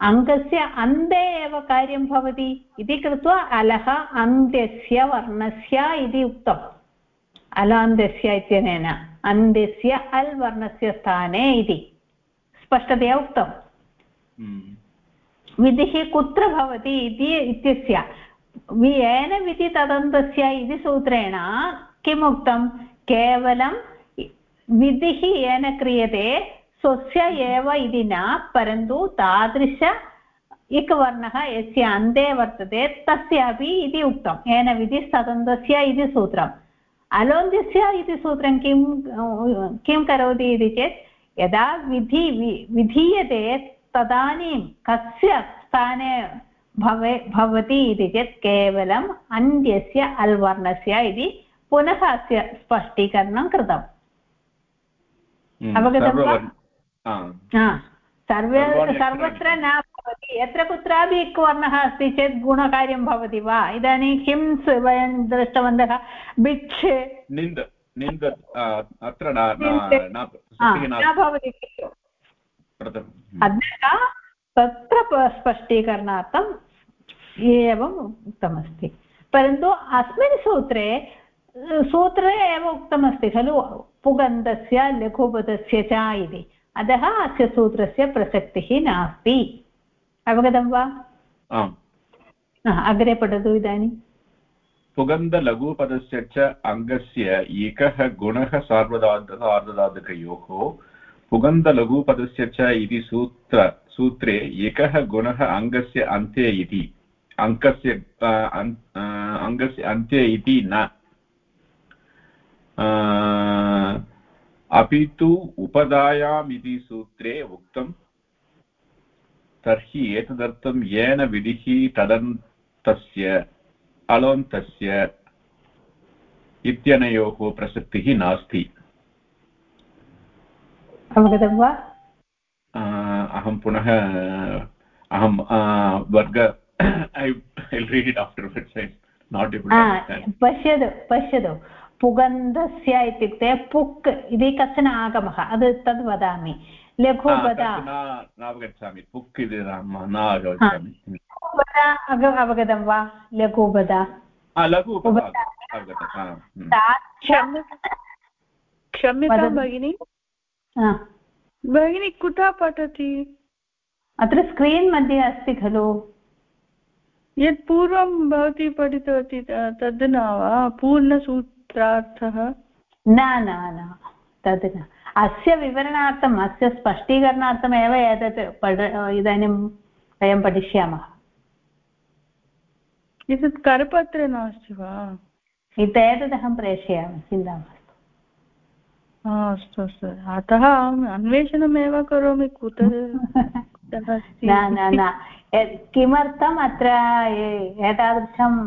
अङ्गस्य अन्ते एव कार्यं भवति इति कृत्वा अलः अन्त्यस्य वर्णस्य इति उक्तम् अलान्त्यस्य इत्यनेन अन्त्यस्य अल् वर्णस्य स्थाने इति स्पष्टतया उक्तम् हम्म। विधिः कुत्र भवति इति इत्यस्य येन विधि तदन्तस्य इति सूत्रेण किम् उक्तं केवलं विधिः येन क्रियते, स्वस्य एव इति न, परन्तु तादृश एकवर्णः यस्य अन्ते वर्तते तस्यापि इति उक्तं। येन विधिः सतन्तस्य इति सूत्रम्। अलोन्त्यस्य इति सूत्रं किं किं करोति इति चेत्, यदा विधि विधीयते तदानीं कस्य स्थाने भवे, भवति इति चेत्, केवलम् अन्त्यस्य अल्वर्णस्य इति पुनः अस्य स्पष्टीकरणं कृतम्। अवगतं वा? सर्वे सर्वत्र न भवति यत्र कुत्रापि एक वर्णः अस्ति चेत् गुणकार्यं भवति वा? इदानीं किं वयं दृष्टवन्तः भिक्ष निन्द निन्द अत्र न भवति अतः तत्र स्पष्टीकरणार्थम् एवम् उक्तमस्ति। परन्तु अस्मिन् सूत्रे सूत्रे एव उक्तमस्ति खलु पुगन्धस्य लघुपदस्य च इति। अतः अस्य सूत्रस्य प्रसक्तिः नास्ति। अवगतं वा? अग्रे पठतु इदानीम् पुगन्धलघुपदस्य च अङ्गस्य एकः गुणः सार्वधातुकः आर्धधातुकयोः। पुगन्धलघुपदस्य च इति सूत्र सूत्रे एकः गुणः अङ्गस्य अन्ते इति। अङ्कस्य अङ्गस्य अन्ते इति न। अपि तु उपधायाम् इति सूत्रे उक्तं तर्हि एतदर्थं येन विधिः तदन्तस्य अलोन्तस्य इत्यनयोः प्रसक्तिः नास्ति। अवगतं वा? अहं पुनः अहं वर्ग ऐ रीड् आफ्टर्वर्ड्स् नाट् पश्यतु पश्यतु। पुगन्धस्य इत्युक्ते पुक् इति कश्चन आगमः अद् तद् वदामि। लघुपदा नावगच्छामि। पुक् इति न अवगच्छामि अवगतं वा? लघुपदा क्षम्यतां भगिनि। भगिनी कुतः पठति? अत्र स्क्रीन् मध्ये अस्ति खलु। यत् पूर्वं भवती पठितवती तद् न वा? पूर्णसूत्रार्थः न न न तद् न। अस्य विवरणार्थम् अस्य स्पष्टीकरणार्थमेव एतत् पठ इदानीं वयं पठिष्यामः। एतत् करपत्रे नास्ति वा? एतदहं प्रेषयामि चिन्ता मास्तु। अस्तु अस्तु। अतः अहम् अन्वेषणमेव करोमि कुतः न न न। किमर्थम् अत्र एतादृशम्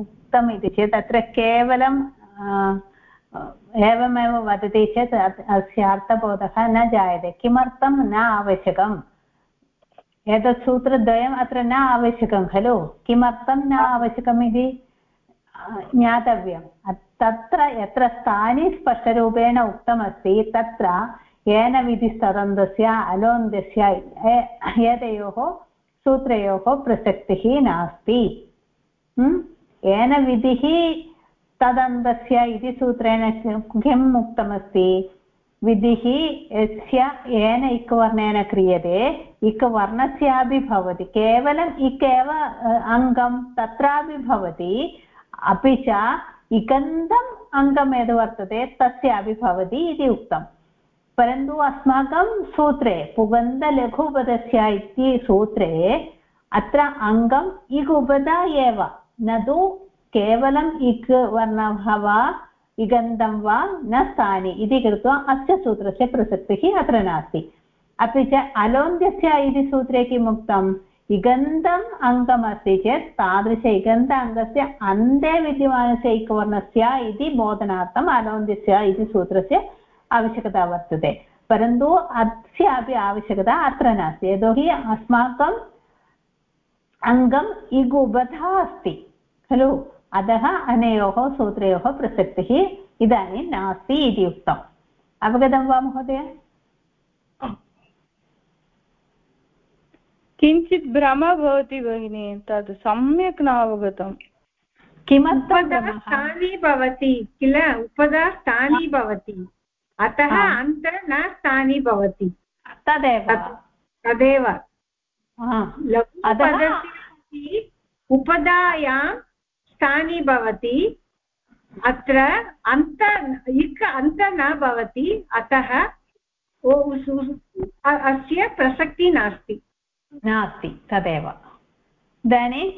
उक्तम् इति चेत् अत्र केवलं एवमेव वदति चेत् अस्य अर्थबोधः न जायते किमर्थं न आवश्यकम् एतत् सूत्रद्वयम् अत्र न आवश्यकं खलु किमर्थं न आवश्यकम् इति ज्ञातव्यं तत्र यत्र स्थाने स्पष्टरूपेण उक्तमस्ति तत्र येन विधिस्तदन्तस्य अलोन्दस्य एतयोः सूत्रयोः प्रसक्तिः नास्ति येन विधिः तदन्तस्य इति सूत्रेण किम् उक्तमस्ति? विधिः यस्य येन इक्वर्णेन क्रियते इक्वर्णस्यापि भवति, केवलम् इक् एव अङ्गं तत्रापि भवति, अपि च इगन्तम् अङ्गम् यद् वर्तते तस्यापि भवति इति उक्तम् परन्तु अस्माकं सूत्रे, पुगन्धलघुपदस्य इति सूत्रे अत्र अङ्गम् इक् एव, न तु केवलम् इक् वर्णः वा इगन्धं वा न स्थानि इति कृत्वा अस्य सूत्रस्य प्रसक्तिः अत्र नास्ति। अपि च अलोन्त्यस्य इति सूत्रे किम् उक्तम् इगन्तम् अङ्गमस्ति चेत् तादृश इगन्ध अङ्गस्य अन्ते विद्यमानस्य इकवर्णस्य इति बोधनार्थम् अलोन्त्यस्य इति सूत्रस्य आवश्यकता वर्तते। परन्तु अस्यापि आवश्यकता अत्र नास्ति। यतोहि अस्माकम् अङ्गम् इगुबधा अस्ति, खलु? अतः अनयोः सूत्रयोः प्रसक्तिः इदानीं नास्ति इति उक्तम्। अवगतं वा महोदय? किञ्चित् भ्रमः भवति भगिनि तद् सम्यक् न अवगतम् किमर्थं स्थानी भवति किल? उपदा स्थानी भवति। अतः अन्त न स्थानी भवति। तदेव। तदेव। उपदायां स्थानी भवति, अत्र अन्त इक् अन्त न भवति, अतः अस्य प्रसक्तिः नास्ति। नास्ति, तदेव। इदानीं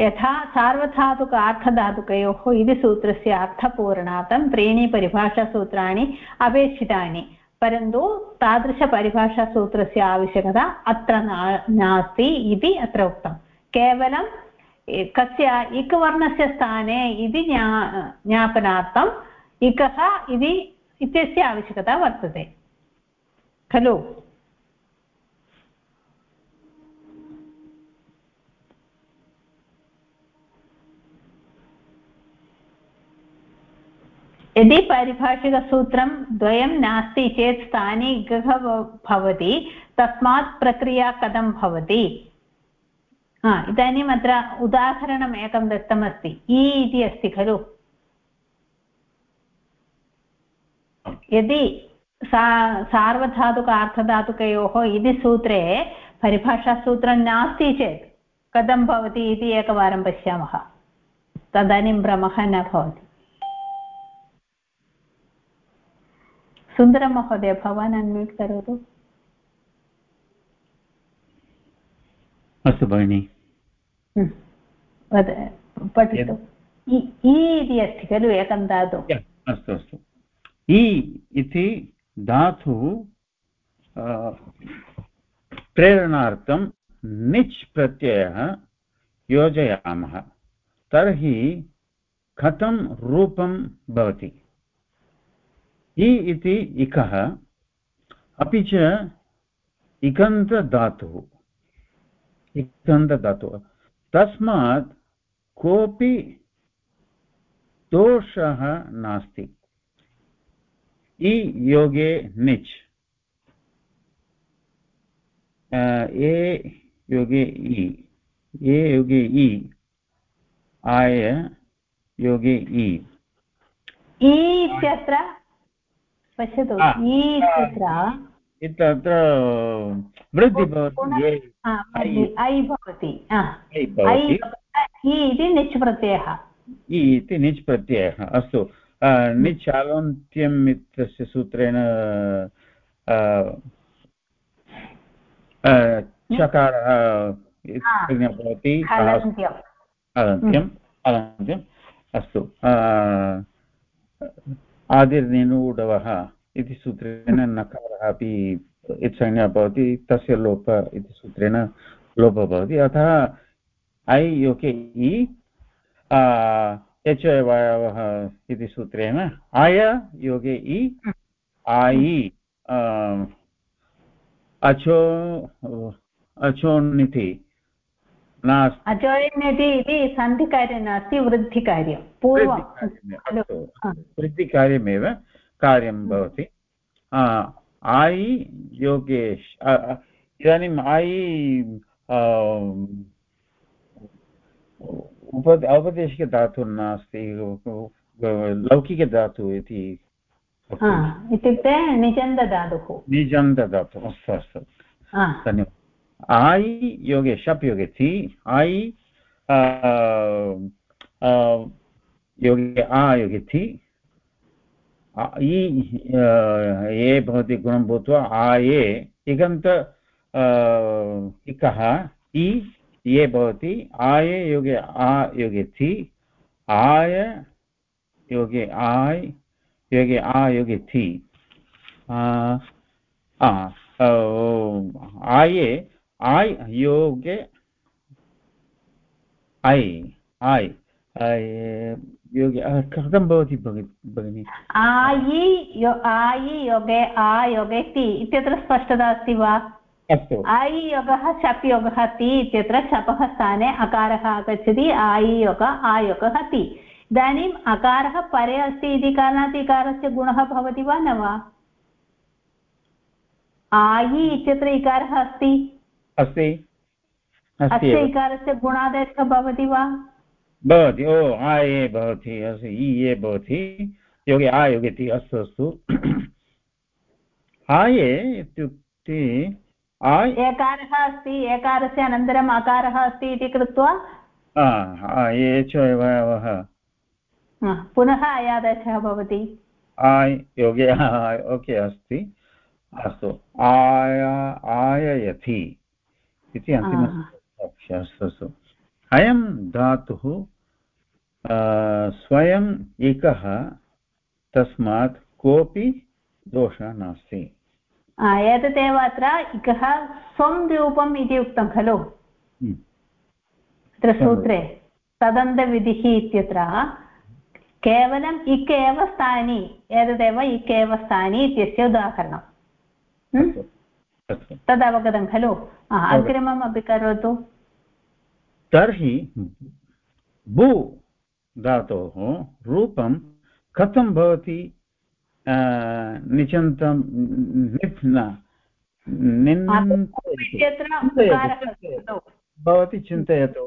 यथा सार्वधातुक अर्थधातुकयोः इति सूत्रस्य अर्थपूरणार्थं त्रीणि परिभाषासूत्राणि अपेक्षितानि, परन्तु तादृशपरिभाषासूत्रस्य आवश्यकता अत्र नास्ति इति अत्र उक्तं। केवलं कस्य इक् वर्णस्य स्थाने इति ज्ञा, ज्ञापनार्थम् इकः इति, इत्यस्य आवश्यकता वर्तते। खलु? यदि पारिभाषिकसूत्रं द्वयं नास्ति चेत् स्थाने इकः भवति, तस्मात् प्रक्रिया कथं भवति? हा, इदानीम् अत्र उदाहरणम् एकं दत्तमस्ति इ इति अस्ति खलु। यदि सा सार्वधातुक अर्थधातुकयोः इति सूत्रे परिभाषासूत्रं नास्ति चेत् कथं भवति इति एकवारं पश्यामः। तदानीं भ्रमः न भवति। सुन्दरमहोदय भवान् अन्म्यूट् करोतु। अस्तु भगिनि। वद पठतु। इ इति अस्ति खलु एकं धातु। अस्तु अस्तु। इ इति धातुः प्रेरणार्थं निच् प्रत्ययः योजयामः। तर्हि कथं रूपं भवति? इ इति इकः अपि च इकन्तधातुः इकन्तधातुः तस्मात् कोऽपि दोषः नास्ति। इ योगे निच्। ए योगे इ। ए योगे इ। आय योगे इ। इत्यत्र पश्यतु। इत्यत्र तत्र वृद्धि भवति ऐ। भवति इति निच् प्रत्ययः इ इति निच् प्रत्ययः अस्तु। निच् आलोन्त्यम् इत्यस्य सूत्रेण चकारः भवति अलन्त्यम् अलन्त्यम् अस्तु। आदिर्निनूढवः। इति सूत्रेण नकारः अपि इत्संज्ञा भवति तस्य लोप इति सूत्रेण लोपः भवति। अतः ऐ योके इ एच वायवः इति सूत्रेण आय योगे इ आयि अचो अचोन्निति नास्ति अचोन्निति इति सन्धिकार्यं नास्ति वृद्धिकार्यं पूर्वं। वृद्धिकार्यमेव। कार्यं भवति। आयि योगेश् इदानीम् आयि उप औपदेशिकधातुर्नास्ति लौकिकधातुः इति इत्युक्ते निजन्तधातुः। निजन्तधातुः अस्तु अस्तु। धन्यवादः। आयि योगे शप् योगे थि आयि योगे आ योगे थि ये भवति गुणं भूत्वा आए इगन्त इकः, इ, ये भवति, आए, योगे, आ, योगे थि, आय, योगे, आय्, योगे, आ, योगे थि। आए, आय्, योगे ऐ ऐ कथं भवति भगिनि आयि आयि योगे आ योगे ति इत्यत्र स्पष्टता अस्ति वा? अस्तु। आयि योगः शप् योगः ति इत्यत्र शपः स्थाने अकारः आगच्छति। आयि योग आयोगः ति। इदानीम् अकारः परे अस्ति इति कारणात् इकारस्य गुणः भवति वा न वा? आयि इत्यत्र इकारः अस्ति। अस्ति। अस्य इकारस्य गुणादेशः भवति वा? भवति ओ आ ए भवति अस्तु इ ए भवति योगे आ योगति अस्तु अस्तु। आए इत्युक्ते आय् एकारः अस्ति एकारस्य अनन्तरम् अकारः अस्ति इति कृत्वा? एच एवः पुनः अयादेशः भवति। आय् योगे ओके अस्ति। अस्तु आय आययति इति अन्तिमस्य अस्तु अस्तु। अयं धातुः स्वयम् एकः तस्मात् कोऽपि दोषः नास्ति। एतदेव अत्र इकः स्वं रूपम् इति उक्तं खलु? अत्र सूत्रे। तदन्तविधिः इत्यत्र केवलम् इक् एव स्थानि एतदेव इक् एव स्थानि इत्यस्य उदाहरणं तदवगतं खलु? अग्रिमम् अपि करोतु। तर्हि भू धातोः रूपं कथं भवति? निचन्तं निप् भवति चिन्तयतु।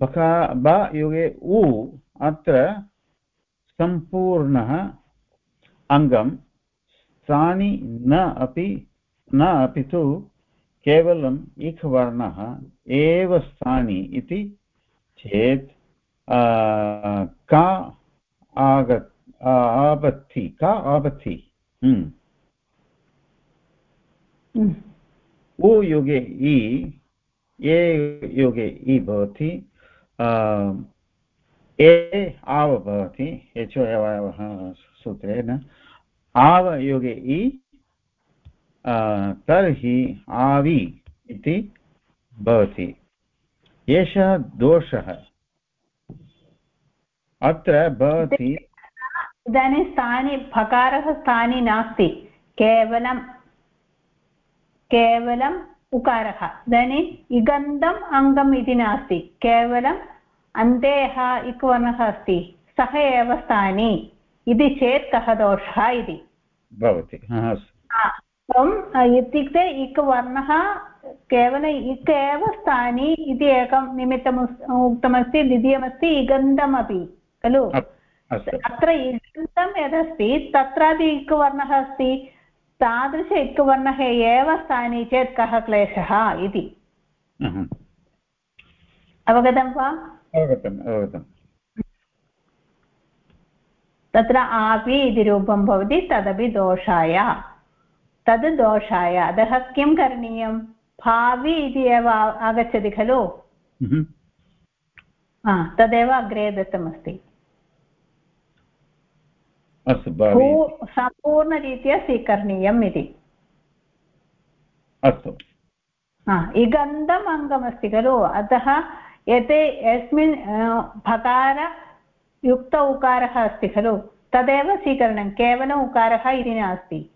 बका ब युगे उ अत्र सम्पूर्णः अङ्गं स्थानि न अपि न अपि तु केवलम् एकवर्णः एव स्थानि इति चेत् का आग आबत्ति का आबत्ति उ युगे इ ये युगे इ भवति ए आव भवति एचो एवः सूत्रेण आवयुगे इ तर्हि आवि इति भवति। एषः दोषः। अत्र भवति इदानीं स्थाने फकारः स्थाने नास्ति। केवलं केवलम् उकारः। इदानीम् इगन्धम् अङ्गम् इति नास्ति। केवलम् अन्ते यः इक्वर्णः अस्ति। सः एव स्थाने। इति चेत् कः दोषः इति। भवति। इत्युक्ते इक् वर्णः केवल इक् एव स्थानि इति एकं निमित्तम् उक्तमस्ति द्वितीयमस्ति इगन्धमपि खलु अत्र इगन्धं यदस्ति तत्रापि इक् वर्णः अस्ति तादृश इक् वर्णः एव स्थानि चेत् कः क्लेशः इति अवगतं वा? अवगतम् अवगतम् तत्र आपि इति रूपं भवति तदपि दोषाय तद् दोषाय अतः किं करणीयं? भावि इति एव आगच्छति खलु? तदेव अग्रे दत्तमस्ति। सम्पूर्णरीत्या स्वीकरणीयम् इति। अस्तु। इगन्धम् अङ्गमस्ति खलु? अतः यत् यस्मिन् भकारयुक्त उकारः अस्ति खलु? तदेव स्वीकरणं। केवल उकारः इति नास्ति।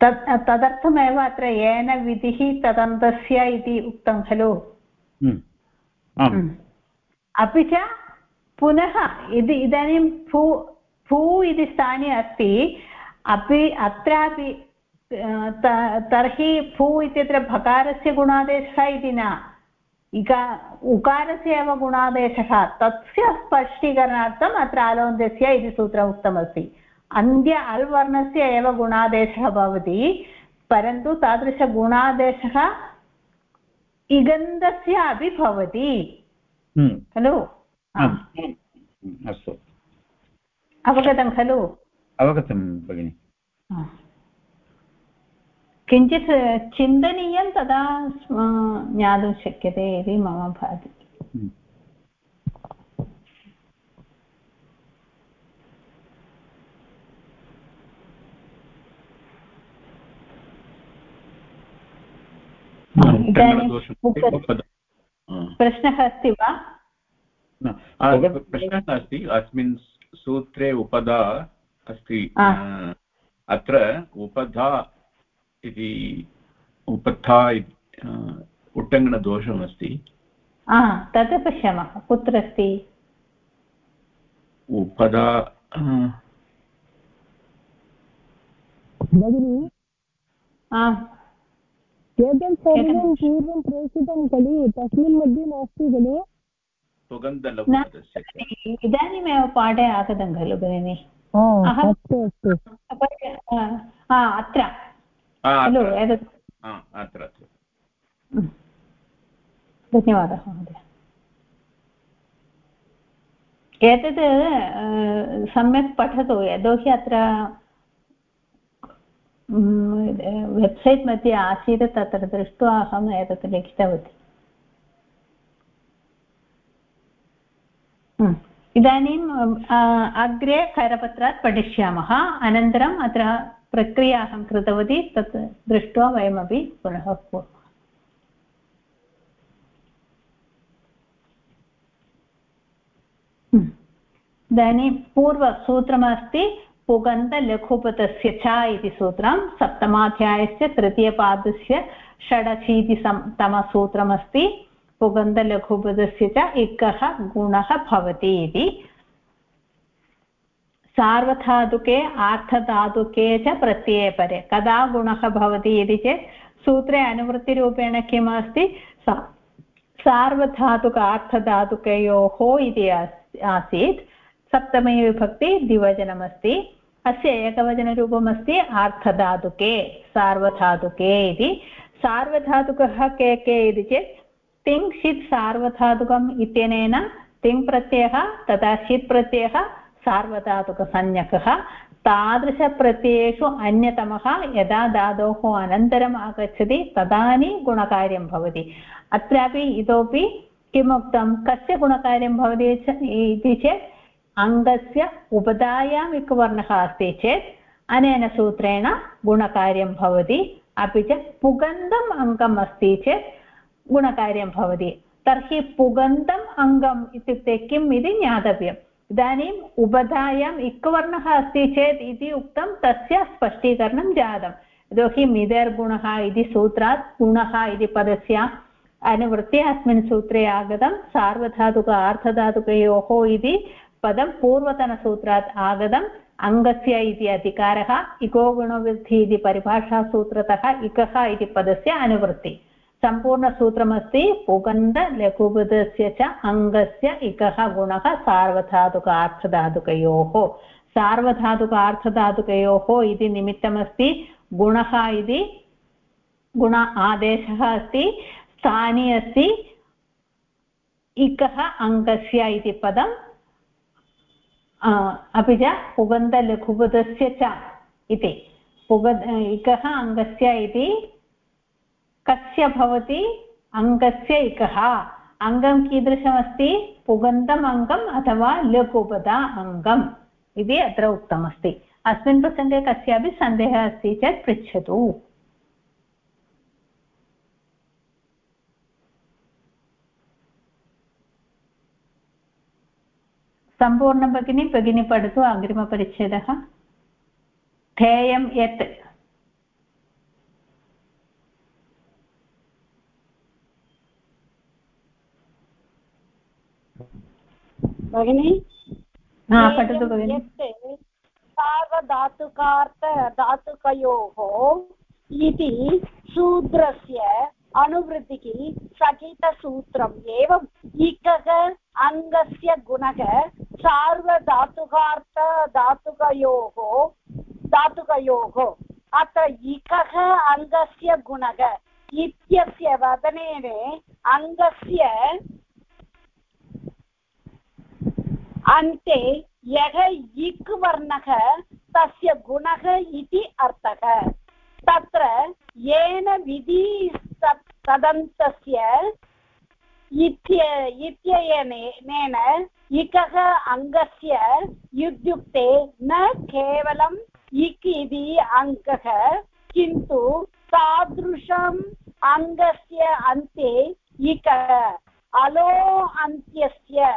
तत् तदर्थमेव अत्र येन विधिः तदन्तस्य इति उक्तं खलु? अपि च पुनः यदि इदानीं भू भू इति स्थाने अस्ति अपि अत्रापि तर्हि भू इत्यत्र भकारस्य गुणादेशः इति न। इका उकारस्य एव गुणादेशः तस्य स्पष्टीकरणार्थम् अत्र आलोन्द्यस्य इति सूत्रम् उक्तमस्ति। अन्त्य अल् वर्णस्य एव गुणादेशः भवति परन्तु तादृशगुणादेशः इगन्धस्य अपि भवति। हम्म। खलु? अस्तु। अवगतं खलु? अवगतं भगिनि। किञ्चित् चिन्तनीयं तदा ज्ञातुं शक्यते इति मम भाति। हम्म। प्रश्नः अस्ति वा? प्रश्नः अस्ति अस्मिन् सूत्रे उपधा अस्ति। अत्र उपधा इति उपथा उट्टङ्कणदोषमस्ति तत् पश्यामः। कुत्र अस्ति? उपधा भगिनि एतत् सर्वं पूर्वं प्रेषितं खलु? तस्मिन् मध्ये नास्ति खलु? इदानीमेव पाठे आगतं खलु भगिनि। अस्तु अत्र धन्यवादः महोदय एतत् सम्यक् पठतु यतोहि अत्र वेब्सैट् मध्ये आसीत् तत्र दृष्ट्वा अहम् एतत् लिखितवती इदानीम् अग्रे करपत्रात् पठिष्यामः अनन्तरम् अत्र प्रक्रिया अहं कृतवती, तत् दृष्ट्वा वयमपि पुनः कुर्मः। इदानीं पूर्वसूत्रमस्ति, पुगन्तलघुपतस्य च इति सूत्रं, सप्तमाध्यायस्य तृतीयपादस्य षडशीतिसं तमसूत्रमस्ति पुगन्तलघुपदस्य च एकः गुणः भवति इति। सार्वधातुके, आर्थधातुके च प्रत्यये परे। कदा गुणः भवति इति चेत् सूत्रे अनुवृत्तिरूपेण किम् अस्ति सार्वधातुक अर्थधातुकयोः इति आसीत्। सप्तमी विभक्ति द्विवचनमस्ति। अस्य एकवचनरूपमस्ति आर्थधातुके, सार्वधातुके इति। सार्वधातुकः के के इति चेत् तिङ् षित् सार्वधातुकम् इत्यनेन तिङ् प्रत्ययः, तथा षित् प्रत्ययः सार्वधातुकसंज्ञकः तादृशप्रत्ययेषु अन्यतमः, यदा धातोः अनन्तरम् आगच्छति, तदानीं गुणकार्यं भवति। अत्रापि इतोपि किमुक्तं? कस्य गुणकार्यं भवति इति चेत्, अङ्गस्य उपधायाम् इकवर्णः अस्ति चेत्, अनेन सूत्रेण गुणकार्यं भवति। अपि च पुगन्तम् अङ्गम् अस्ति चेत्, गुणकार्यं भवति। तर्हि पुगन्तम् अङ्गम् इत्युक्ते किम् इति ज्ञातव्यम्। इदानीम् उपधायाम् इक्वर्णः अस्ति चेत् इति उक्तं तस्य स्पष्टीकरणं जातम्। यतोहि मिदर्गुणः इति सूत्रात् गुणः इति पदस्य अनुवृत्य अस्मिन् सूत्रे आगतं। सार्वधातुक आर्धधातुकयोः इति पदं पूर्वतनसूत्रात् आगतम् अङ्गस्य इति अधिकारः इको गुणवृद्धि इति परिभाषासूत्रतः इकः इति पदस्य अनुवृत्ति। सम्पूर्णसूत्रमस्ति पुगन्धलघुपदस्य च, अङ्गस्य इकः गुणः सार्वधातुकार्थधातुकयोः। सार्वधातुकार्थधातुकयोः इति निमित्तमस्ति, गुणः इति गुण आदेशः अस्ति, स्थानी अस्ति, इकः अङ्गस्य इति पदं अपि च पुगन्धलघुपदस्य च इति। पुग इकः अङ्गस्य इति कस्य भवति? अङ्गस्य इकः अङ्गं कीदृशमस्ति? पुगन्तम् अङ्गम् अथवा लघुपदा अङ्गम्? इति अत्र उक्तमस्ति। अस्मिन् प्रसङ्गे कस्यापि सन्देहः अस्ति चेत् पृच्छतु। सम्पूर्णं भगिनी भगिनी, पठतु अग्रिमपरिच्छेदः। ध्येयं यत् भगिनि? पठतु भगिनि। सार्वधातुकार्थ धातुकयोः इति सूत्रस्य अनुवृत्तिः सहितसूत्रम् एवम्। इकः अङ्गस्य गुणः सार्वधातुकार्थ धातुकयोः। धातुकयोः अत्र इकः अङ्गस्य गुणः इत्यस्य वदनेन अङ्गस्य अन्ते यः इक् वर्णः तस्य गुणः इति अर्थः। तत्र येन विधि तदन्तस्य इत्ययनेन इकः अङ्गस्य इत्युक्ते न केवलम् इक् इति अङ्कः किन्तु तादृशम् अङ्गस्य अन्ते इक, अलो अन्त्यस्य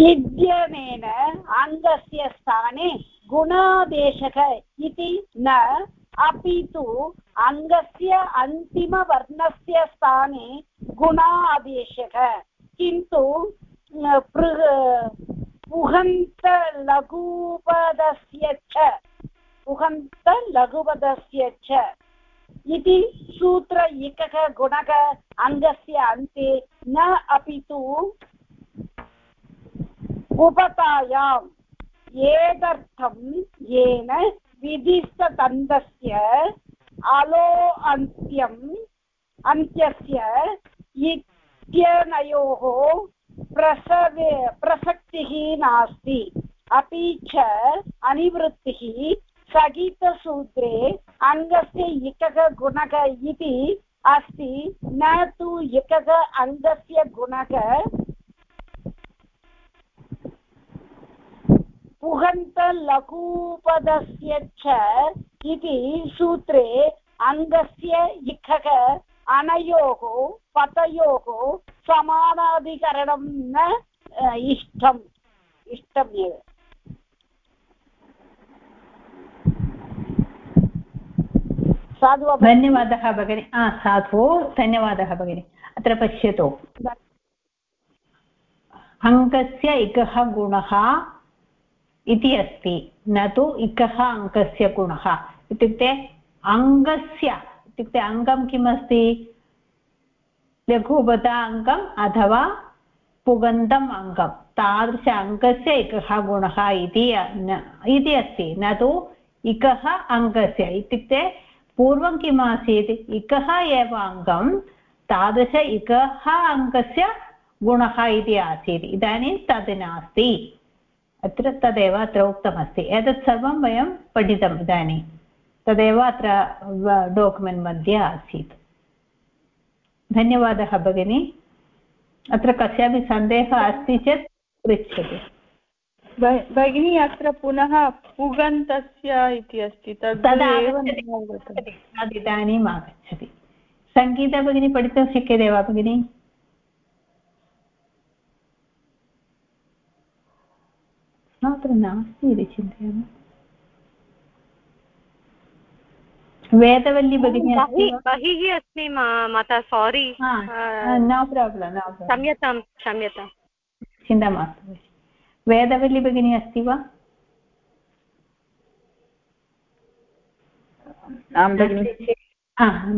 इत्यनेन अङ्गस्य स्थाने गुणादेशः इति न, अपि तु अङ्गस्य अन्तिमवर्णस्य स्थाने गुणादेशः किन्तु पुहन्तलघुपदस्य च पुहन्तलघुपदस्य च इति सूत्र एकः गुणः अङ्गस्य अन्ते न, अपि तु उपतायाम्। एतर्थं येन विधिस्तदन्तस्य अलो अन्त्यम्, अन्त्यस्य इत्यनयोः प्रसवे, प्रसक्तिः नास्ति। अपि च अनिवृत्तिः सहितसूत्रे अङ्गस्य एकः गुणः इति अस्ति। न तु एकः अङ्गस्य गुणः पुहन्तलघुपदस्य च इति सूत्रे अङ्गस्य इखः अनयोः पतयोः समानाधिकरणं न इष्टम्। इष्टमेव साधु धन्यवादः भगिनि। साधु धन्यवादः भगिनि। अत्र पश्यतु। अङ्गस्य एकः गुणः इति अस्ति। न तु इकः अङ्कस्य गुणः। इत्युक्ते अङ्गस्य, इत्युक्ते अङ्गं किम् अस्ति लघुपदा अङ्गम् अथवा पुगन्तम् अङ्गं। तादृश अङ्गस्य एकः गुणः इति इति अस्ति। न तु इकः अङ्गस्य। इत्युक्ते पूर्वं किम् आसीत् इकः एव अङ्गं, तादृश इकः अङ्गस्य गुणः इति आसीत्। इदानीं तद् नास्ति। अत्र तदेव अत्र उक्तमस्ति। एतत् सर्वं वयं पठितम् इदानीं। तदेव अत्र डोक्युमेण्ट् मध्ये आसीत्। धन्यवादः भगिनी। अत्र कस्यापि सन्देहः अस्ति चेत् पृच्छतु। भगिनी अत्र पुनः पुगन्तस्य इति अस्ति। तद् इदानीम् आगच्छति। सङ्गीता भगिनी पठितुं शक्यते वा भगिनी? अत्र नास्ति इति चिन्तयामि वेदवल्ली भगिनी बहिः अस्मि माता सोरि न प्राब्लम् क्षम्यतां क्षम्यतां चिन्ता मास्तु वेदवल्ली भगिनी अस्ति वा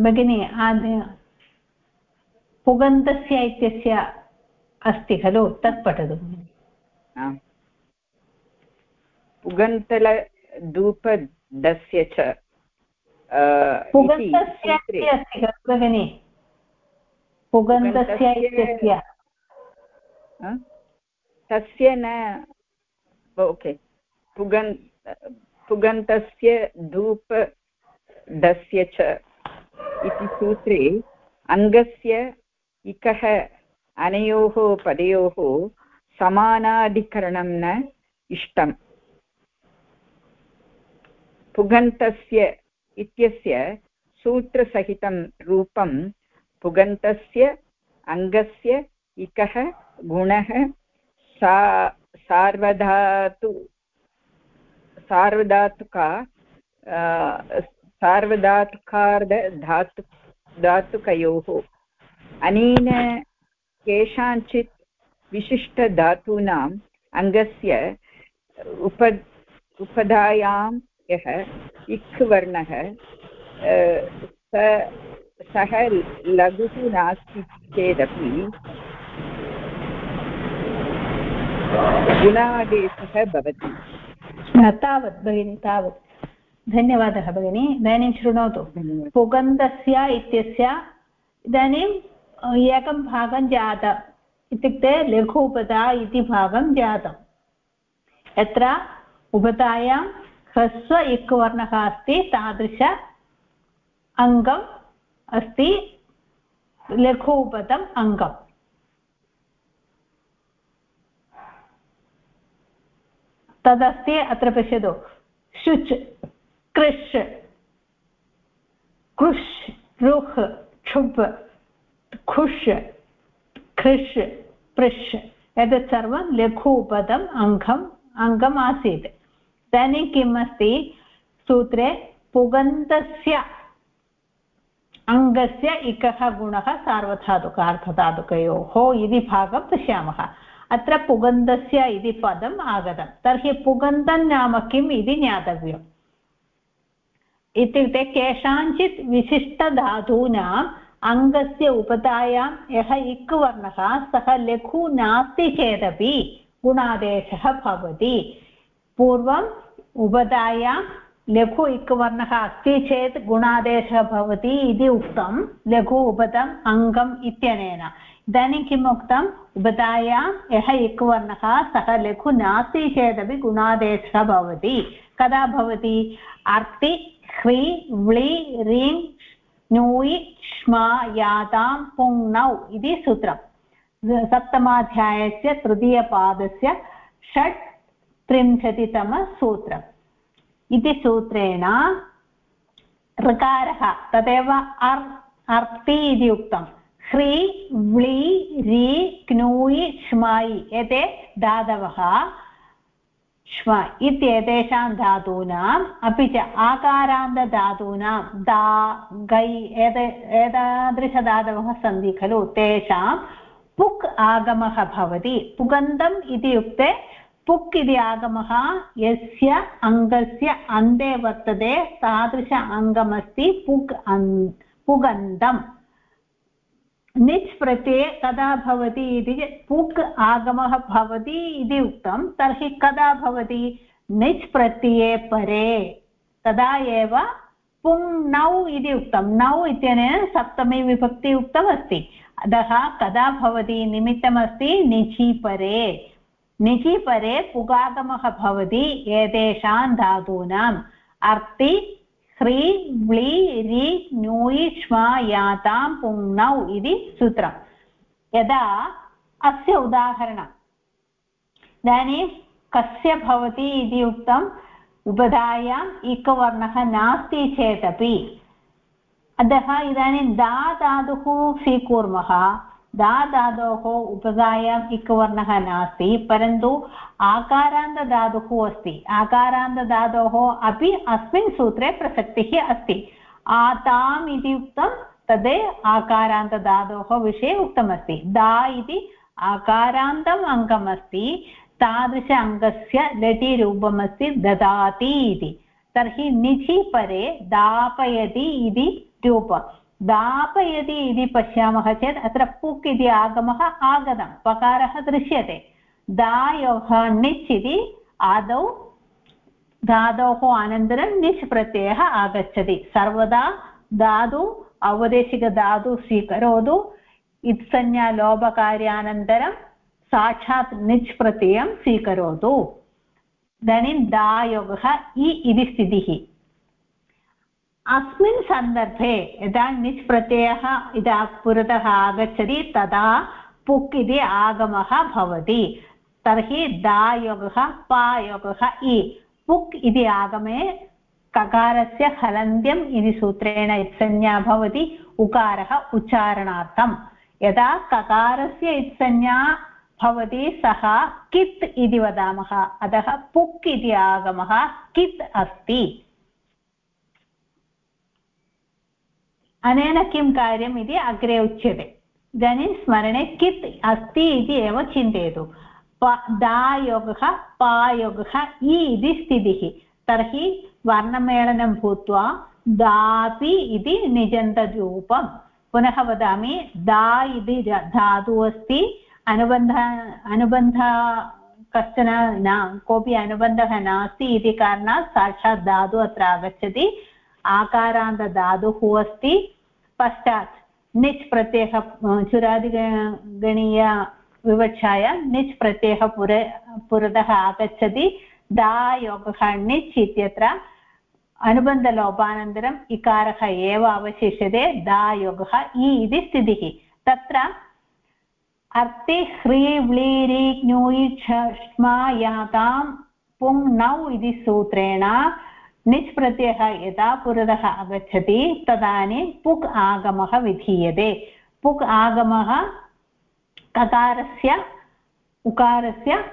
भगिनि पुगन्तस्य इत्यस्य अस्ति खलु तत् पठतु पुगन्तलधूपदस्य च भगिनि। पुगन्तस्य तस्य न ओके। पुगन् पुगन्तस्य धूपदस्य च इति सूत्रे अङ्गस्य इकः अनयोः पदयोः समानाधिकरणं न इष्टम्। पुगन्तस्य इत्यस्य सूत्रसहितं रूपं पुगन्तस्य अङ्गस्य इकः गुणः सा सार्वधातु सार्वधातुका सार्वधातुकार्धधातु, धातुकयोः अनेन केषाञ्चित् विशिष्टधातूनाम् अङ्गस्य उप उपधायां यः इक् वर्णः सः लघुः नास्ति चेदपि गुणादेशः भवति। तावत् भगिनि तावत्। धन्यवादः भगिनि इदानीं शृणोतु। पुगन्धस्य इत्यस्य इदानीम् एकं भागं जात। इत्युक्ते लघु उपधा इति भागं जातम् यत्र उपधायां ह्रस्व इक् वर्णः अस्ति, तादृश अङ्गम् अस्ति लघु उपदम् अङ्गम्। तदस्ति, अत्र पश्यतु, शुच् कृष् कृष् रुह् क्षुब् खुष् खृष् पृष् एतत् सर्वं लघु अङ्गम् अङ्गम् आसीत्। इदानीं किम् अस्ति सूत्रे पुगन्तस्य अङ्गस्य इकः गुणः सार्वधातुकार्थधातुकयोः इति भागं पश्यामः। अत्र पुगन्धस्य इति पदम् आगतं। तर्हि पुगन्धं नाम किम् इति ज्ञातव्यम्। इत्युक्ते केषाञ्चित् विशिष्टधातूनाम् अङ्गस्य उपधायां यः इक् वर्णः सः लघु नास्ति चेदपि गुणादेशः भवति। पूर्वम् उपधायां लघु इक् वर्णः अस्ति चेत् गुणादेशः भवति इति उक्तं. लघु उपदम् अङ्गम् इत्यनेन. इदानीं किम् उक्तम् उपधायां यः इक् वर्णः सः लघु नास्ति चेदपि गुणादेशः भवति. कदा भवति? अर्ति, ह्रि व्लि रिङ् णूयि क्ष्मा यातां, पुङ्नौ इति सूत्रं सप्तमाध्यायस्य तृतीयपादस्य षट् त्रिंशतितमसूत्रम् इति सूत्रेण ऋकारः, तदेव अर्, अर्ति इति उक्तं ह्री व्लि रि, क्नूयि, श्मायि एते धातवः। श्म इत्येतेषां धातूनाम्, अपि च आकारान्तधातूनां दा, गै एत, एतादृशधातवः सन्ति खलु, तेषां पुक् आगमः भवति। पुगन्तम् इति उक्ते पुक् इति आगमः यस्य अङ्गस्य अन्ते वर्तते, तादृश अङ्गमस्ति पुक् अन् पुगन्तम् निच् प्रत्यये कदा भवति इति पुक् आगमः भवति इति उक्तं, तर्हि कदा भवति? निच् प्रत्यये परे। तदा एव पुङ् इति उक्तं। नौ इत्यनेन सप्तमी विभक्ति उक्तमस्ति। अतः कदा भवति? निमित्तमस्ति निचि परे। निचि परे पुगागमः भवति एतेषां धातूनाम्। अर्ति ह्री व्लि रि ञूयि क्ष्म यातां, पुङ्नौ इति सूत्रम्। यदा अस्य उदाहरणम्, इदानीं कस्य भवति इति उक्तम्, उपधायाम् इकवर्णः नास्ति चेदपि। अतः इदानीं दा धातुः स्वीकुर्मः। दा धातोः उपधायाम् इकवर्णः नास्ति, परन्तु आकारान्तधातुः अस्ति। आकारान्तधातोः अपि अस्मिन् सूत्रे प्रसक्तिः अस्ति। आताम् इति उक्तं तद् आकारान्तधातोः विषये उक्तमस्ति। दा इति आकारान्तम् अङ्गमस्ति, तादृश अङ्गस्य लटिरूपमस्ति, ददाति इति। तर्हि निचि परे दापयति इति रूपम्। दापयति इति पश्यामः चेत् अत्र पुक् इति आगमः आगतं पकारः दृश्यते। दायोः णिच् इति आदौ धातोः अनन्तरं निच् प्रत्ययः आगच्छति। सर्वदा धातु औपदेशिकधातु स्वीकरोतु। इत्संज्ञालोपकार्यानन्तरं साक्षात् निच् प्रत्ययं स्वीकरोतु। इदानीं दायोगः इ इति स्थितिः। अस्मिन् सन्दर्भे यदा निच् प्रत्ययः यदा पुरतः आगच्छति, तदा पुक् इति आगमः भवति। तर्हि दायोगः, पायोगः, इ। पुक् इति आगमे ककारस्य हलन्त्यम् इति सूत्रेण इत्संज्ञा भवति, उकारः उच्चारणार्थं यदा ककारस्य इत्संज्ञा भवति, सः कित् इति वदामः, अतः पुक् इति आगमः कित् अस्ति? अनेन किं कार्यम् इति अग्रे उच्यते। इदानीं स्मरणे कित् अस्ति इति एव चिन्तयतु। दायोगः पायोगः इ इति स्थितिः। तर्हि वर्णमेलनं भूत्वा दापि इति निजन्तरूपं पुनः वदामि, दा इति धातुः अस्ति। अनुबन्ध अनुबन्ध कश्चन न, कोऽपि अनुबन्धः नास्ति इति कारणात् साक्षात् धातुः अत्र आगच्छति। आकारान्तधातुः अस्ति। पश्चात् निच् प्रत्ययः चुरादिगणीय विवक्षायां निच् प्रत्ययः पुर, पुरतः आगच्छति। दायोगः णिच् इत्यत्र अनुबन्धलोपानन्तरम् इकारः एव अवशिष्यते, दायोगः इ इति स्थितिः। तत्र अर्थे ह्री व्लीरि ञूयि क्ष्मा यातां पुङ्, नौ इति सूत्रेण निच् प्रत्ययः यदा पुरतः आगच्छति, तदानीं पुक् आगमः विधीयते। पुक् आगमः ककारस्य, उकारस्य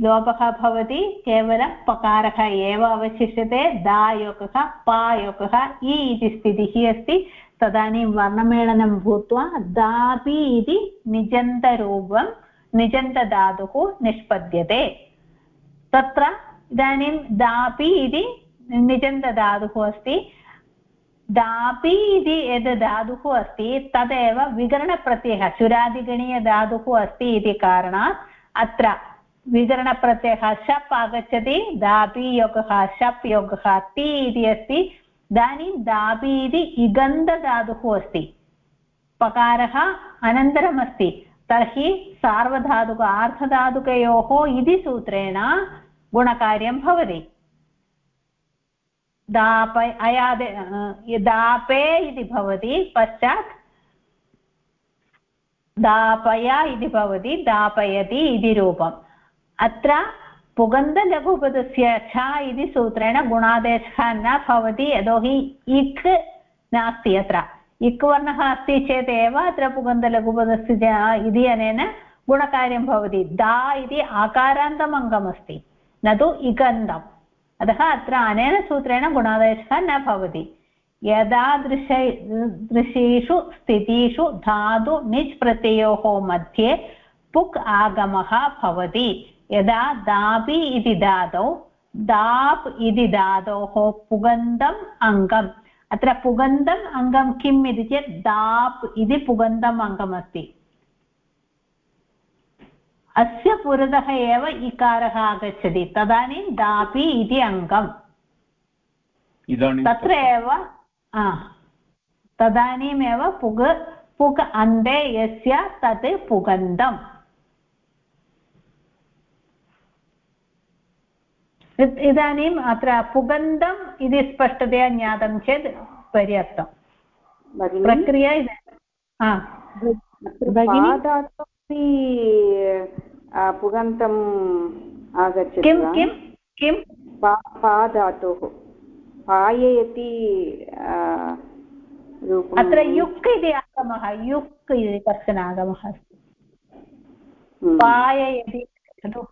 लोपः भवति, केवलं पकारः एव अवशिष्यते, दायोगः, पायोगः इ इति स्थितिः अस्ति। तदानीं वर्णमेलनं भूत्वा दापि इति निजन्तरूपं निजन्तधातुः निष्पद्यते। तत्र इदानीं दापि इति निजन्तधातुः अस्ति। दापि इति यद् धातुः अस्ति, तदेव विकरणप्रत्ययः चुरादिगणीयधातुः अस्ति इति कारणात् अत्र विकरणप्रत्ययः शप् आगच्छति, दापि योगः शप् योगः ति इति अस्ति। इदानीं दापि इति इगन्धधातुः अस्ति। पकारः अनन्तरम् अस्ति तर्हि सार्वधातुक, आर्धधातुकयोः इति सूत्रेण गुणकार्यं भवति। दाप, अयादे दापे इति भवति, पश्चात् दापय इति भवति, दापयति इति रूपम्। अत्र पुगन्धलघुपदस्य छ इति सूत्रेण गुणादेशः न भवति, यतोहि इक् नास्ति अत्र। इक् वर्णः अस्ति चेत् एव अत्र पुगन्धलघुपदस्य इति अनेन गुणकार्यं भवति। दा इति आकारान्तम् अङ्गमस्ति न तु इगन्धम्। अतः अत्र अनेन सूत्रेण गुणादेशः न भवति। यदादृश, दृशेषु, स्थितिषु, धातु, निच् प्रत्ययोः मध्ये पुक् आगमः भवति। यदा दापि इति धातौ, दाप् इति धातोः पुगन्तम् अङ्गम्। अत्र पुगन्तम् अङ्गं किम् इति चेत् दाप् इति पुगन्तम् अङ्गमस्ति। अस्य पुरतः एव इकारः आगच्छति। तदानीं दापि इति अङ्गम्। इदानीं तत्र एव तदानीमेव पुग पुग अन्ते यस्य तत् पुगन्तम्। इदानीम् अत्र पुगन्तम् इति स्पष्टतया ज्ञातं चेत् पर्याप्तं। प्रक्रिया पादातोपि पुगन्तम् आगच्छति किं किं किं पादातोः पाययति अत्र युक् इति आगमः युक् इति कश्चन आगमः अस्ति। पाययति खलु।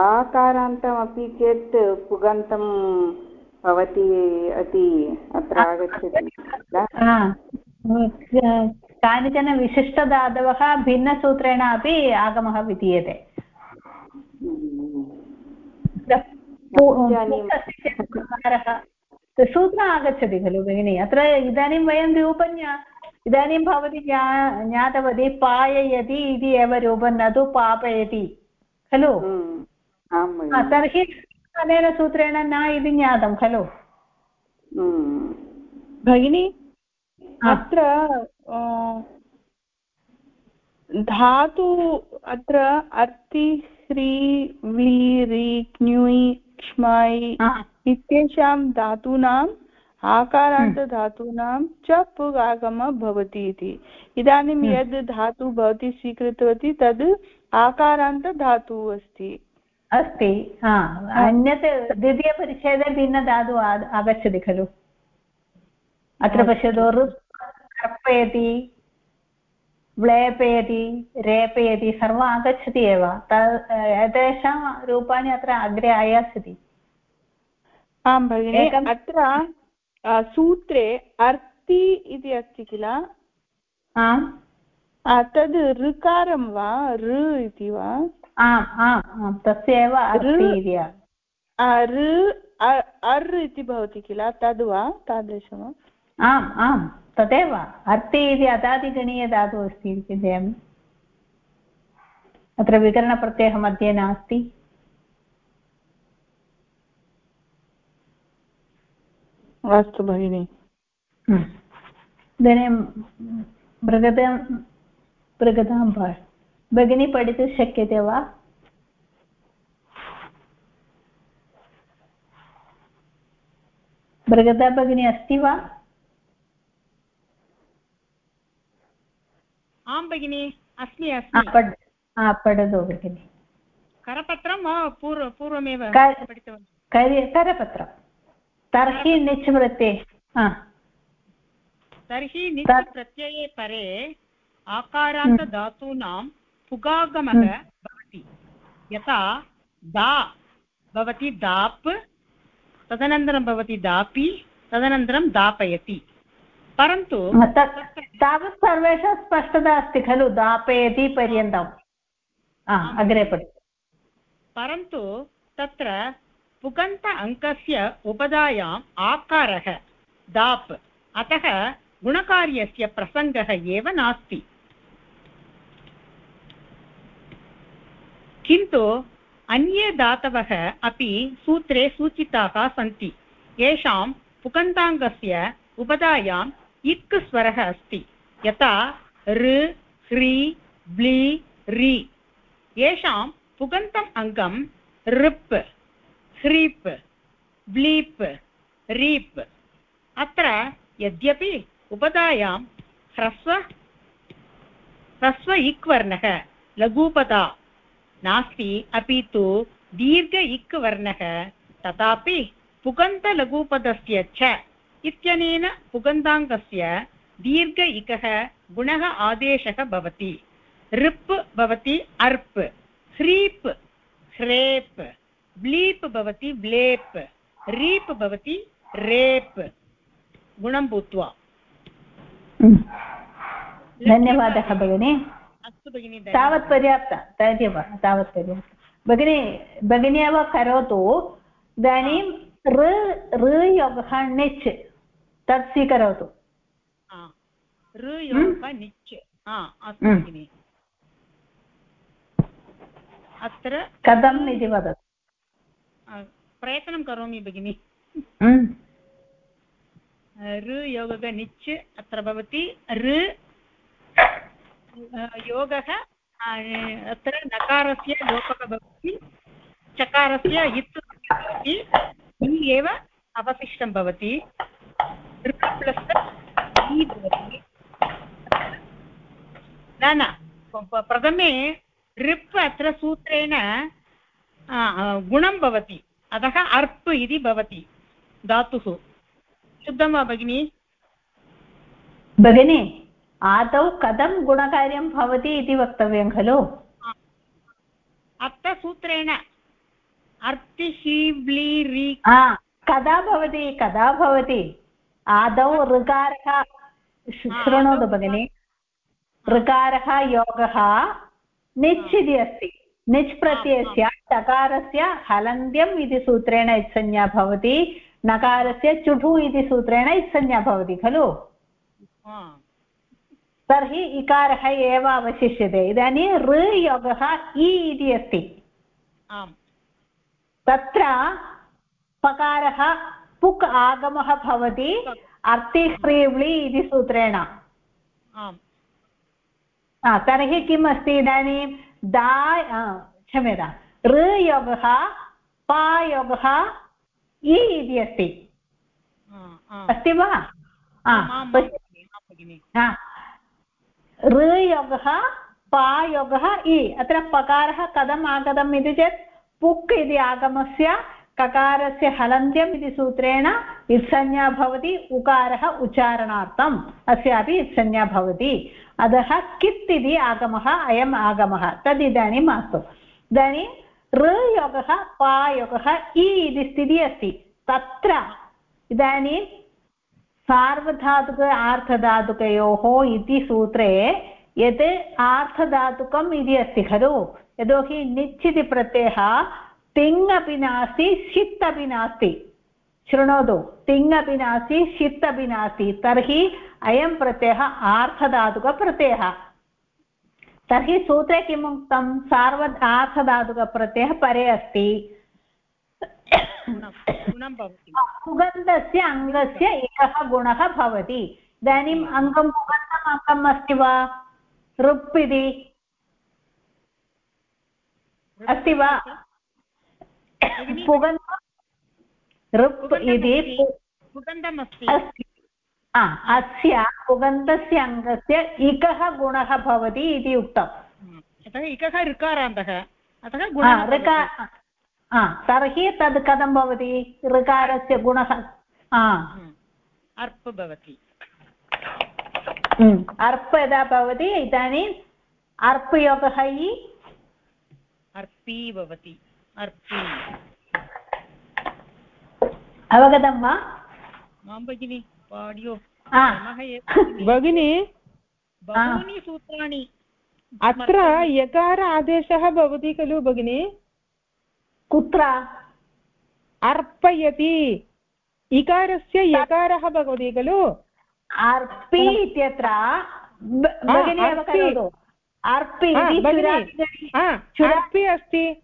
आकारान्तमपि चेत् पुगन्तं भवति इति अत्र आगच्छति कानिचन विशिष्टधातवः भिन्नसूत्रेण अपि आगमः विधीयते। सूत्रम् आगच्छति खलु भगिनि अत्र इदानीं वयं रूपं इदानीं भवती ज्ञा ज्ञातवती पाययति इति एव रूपं न तु पापयति खलु? तर्हि अनेन सूत्रेण न इति ज्ञातं खलु? भगिनी? अत्र धातु अत्र अर्ति ह्री व्ली रि क्ञुयि क्ष्मै इत्येषां धातूनाम् आकारान्तधातूनां च पुग् आगमः भवति इति। इदानीं यद् धातु भवती स्वीकृतवती तद् आकारान्तधातुः अस्ति। अस्ति अन्यत् द्वितीयपरिच्छेदे भिन्नधातु आगच्छति खलु। अत्र पश्यतु कर्पयति व्लेपयति रेपयति सर्वम् आगच्छति एव। एतेषां रूपाणि अत्र अग्रे आयास्यति। आं भगिनि अत्र सूत्रे अर्ति इति अस्ति किल? तद् ऋकारं वा? ऋ इति वा? आम् आम् आम् तस्य एव ऋ अर् इति भवति किल? तद् वा? तादृशं वा? आम् आम्। तदेव अर्थे इति अदादिगणीयधातुः अस्ति इति चिन्तयामि अत्र विकरणप्रत्ययः मध्ये नास्ति। अस्तु भगिनि। इदानीं बृहदां बृहदां भगिनी पठितुं शक्यते वा? बृहदा भगिनी अस्ति वा? आं भगिनि अस्मि अस्मि। पठतु भगिनि। करपत्रं पूर्व पूर्वमेव करपत्रं। तर्हि निच् तर्हि निच् प्रत्यये परे आकारान्तधातूनां पुगागमः भवति। यथा दा भवति दाप् तदनन्तरं भवति दापि तदनन्तरं दापयति। परन्तु तावत् सर्वेषां स्पष्टता अस्ति खलु दापयति पर्यन्तम् अग्रे पठि परन्तु तत्र पुगन्त अङ्कस्य उपधायाम् आकारः दाप् अतः गुणकार्यस्य प्रसङ्गः एव नास्ति। किन्तु अन्ये धातवः अपि सूत्रे सूचिताः सन्ति। येषां पुगन्ताङ्गस्य उपधायां इक् स्वरः अस्ति। यथा ऋ ह्री ब्लि, रि। येषां पुगन्तम् अङ्गं ऋप् ह्रीप् ब्लीप्, रीप्। अत्र यद्यपि उपधायां ह्रस्व ह्रस्व इक् वर्णः लघूपदा। नास्ति, अपि तु दीर्घ इक् वर्णः तथापि पुगन्तलघूपदस्य च। इत्यनेन पुगन्ताङ्गस्य दीर्घ इकः गुणः आदेशः भवति। ऋप् भवति अर्प् ह्रीप् ह्रेप् ब्लीप् भवति ब्लेप् रीप् भवति रेप्। गुणं भूत्वा। धन्यवादः भगिनि। अस्तु भगिनि तावत् पर्याप्त तदेव तावत् पर्याप्तं। भगिनी भगिनी एव करोतु। इदानीं ऋ ऋ योगः णिच् तत् स्वीकरोतु। निच् अस्तु भगिनि। अत्र कथम् इति वदतु। प्रयत्नं करोमि भगिनि। ऋ योगः निच् अत्र भवति ऋ योगः अत्र नकारस्य लोपः भवति चकारस्य इत् भवति एव अवशिष्टं भवति। प्लस् भवति न न प्रथमे ऋप् अत्र सूत्रेण गुणं भवति। अतः अर्प् इति भवति धातुः। शुद्धं वा भगिनि? भगिनि आदौ कथं गुणकार्यं भवति इति वक्तव्यं खलु? अर्थसूत्रेण अर्तिशीव्लीरि कदा भवति कदा भवति? आदौ ऋकारः शृणोतु भगिनि ऋकारः योगः निच् इति अस्ति। निच् प्रत्ययस्य चकारस्य हलन्त्यम् इति सूत्रेण इत्संज्ञा भवति नकारस्य चुठु इति सूत्रेण इत्संज्ञा भवति खलु? तर्हि इकारः एव अवशिष्यते। इदानीं ऋ योगः इ इति अस्ति। तत्र पकारः पुक् आगमः भवति अर्तिह्रीव्लि इति सूत्रेण। तर्हि किम् अस्ति इदानीं? दा क्षम्यता। ऋयोगः पायोगः इ इति अस्ति। अस्ति वा? ऋयोगः पायोगः इ। अत्र पकारः कथम् आगतम् इति चेत् पुक् इति आगमस्य ककारस्य हलन्त्यम् इति सूत्रेण इत्संज्ञा भवति, उकारः उच्चारणार्थम्। अस्यापि इत्संज्ञा भवति। अतः कित् इति आगमः, अयम् आगमः। तदिदानीं मास्तु इदानीं ऋयोगः पायोगः, इ इति स्थितिः अस्ति। तत्र इदानीं सार्वधातुक आर्थधातुकयोः इति सूत्रे यत् आर्थधातुकम् इति अस्ति खलु। यतोहि निच् इति प्रत्ययः तिङ् अपि नास्ति षित् अपि नास्ति शृणोतु तिङ् अपि नास्ति षित् अपि नास्ति तर्हि अयं प्रत्ययः आर्थधातुकप्रत्ययः तर्हि सूत्रे किम् उक्तं सार्वधार्थधातुकप्रत्ययः परे अस्ति सुगन्धस्य अङ्गस्य एकः गुणः भवति इदानीम् अङ्गं सुगन्धम् अङ्गम् अस्ति वा ऋप् इति अस्ति वा पुगन्धं ऋप् इति सुगन्धमस्ति अस्य पुगन्तस्य अङ्गस्य इकः गुणः भवति इति उक्तम्। अतः इकः ऋकारान्तः अतः ऋकार तर्हि तद् कथं भवति? ऋकारस्य गुणः। अर्प् भवति। अर्प् यदा भवति इदानीम् अर्पयोगः इ अर्पी भवति। अर्पि। अवगतं वा? आं भगिनि पाड्यो। भगिनि। बहूनि सूत्राणि। अत्र यकार आदेशः भवति खलु भगिनि? कुत्र? अर्पयति। इकारस्य यकारः भवति खलु? अर्पि इत्यत्र? भगिनी एव करोतु अर्पि अर्पि अस्ति।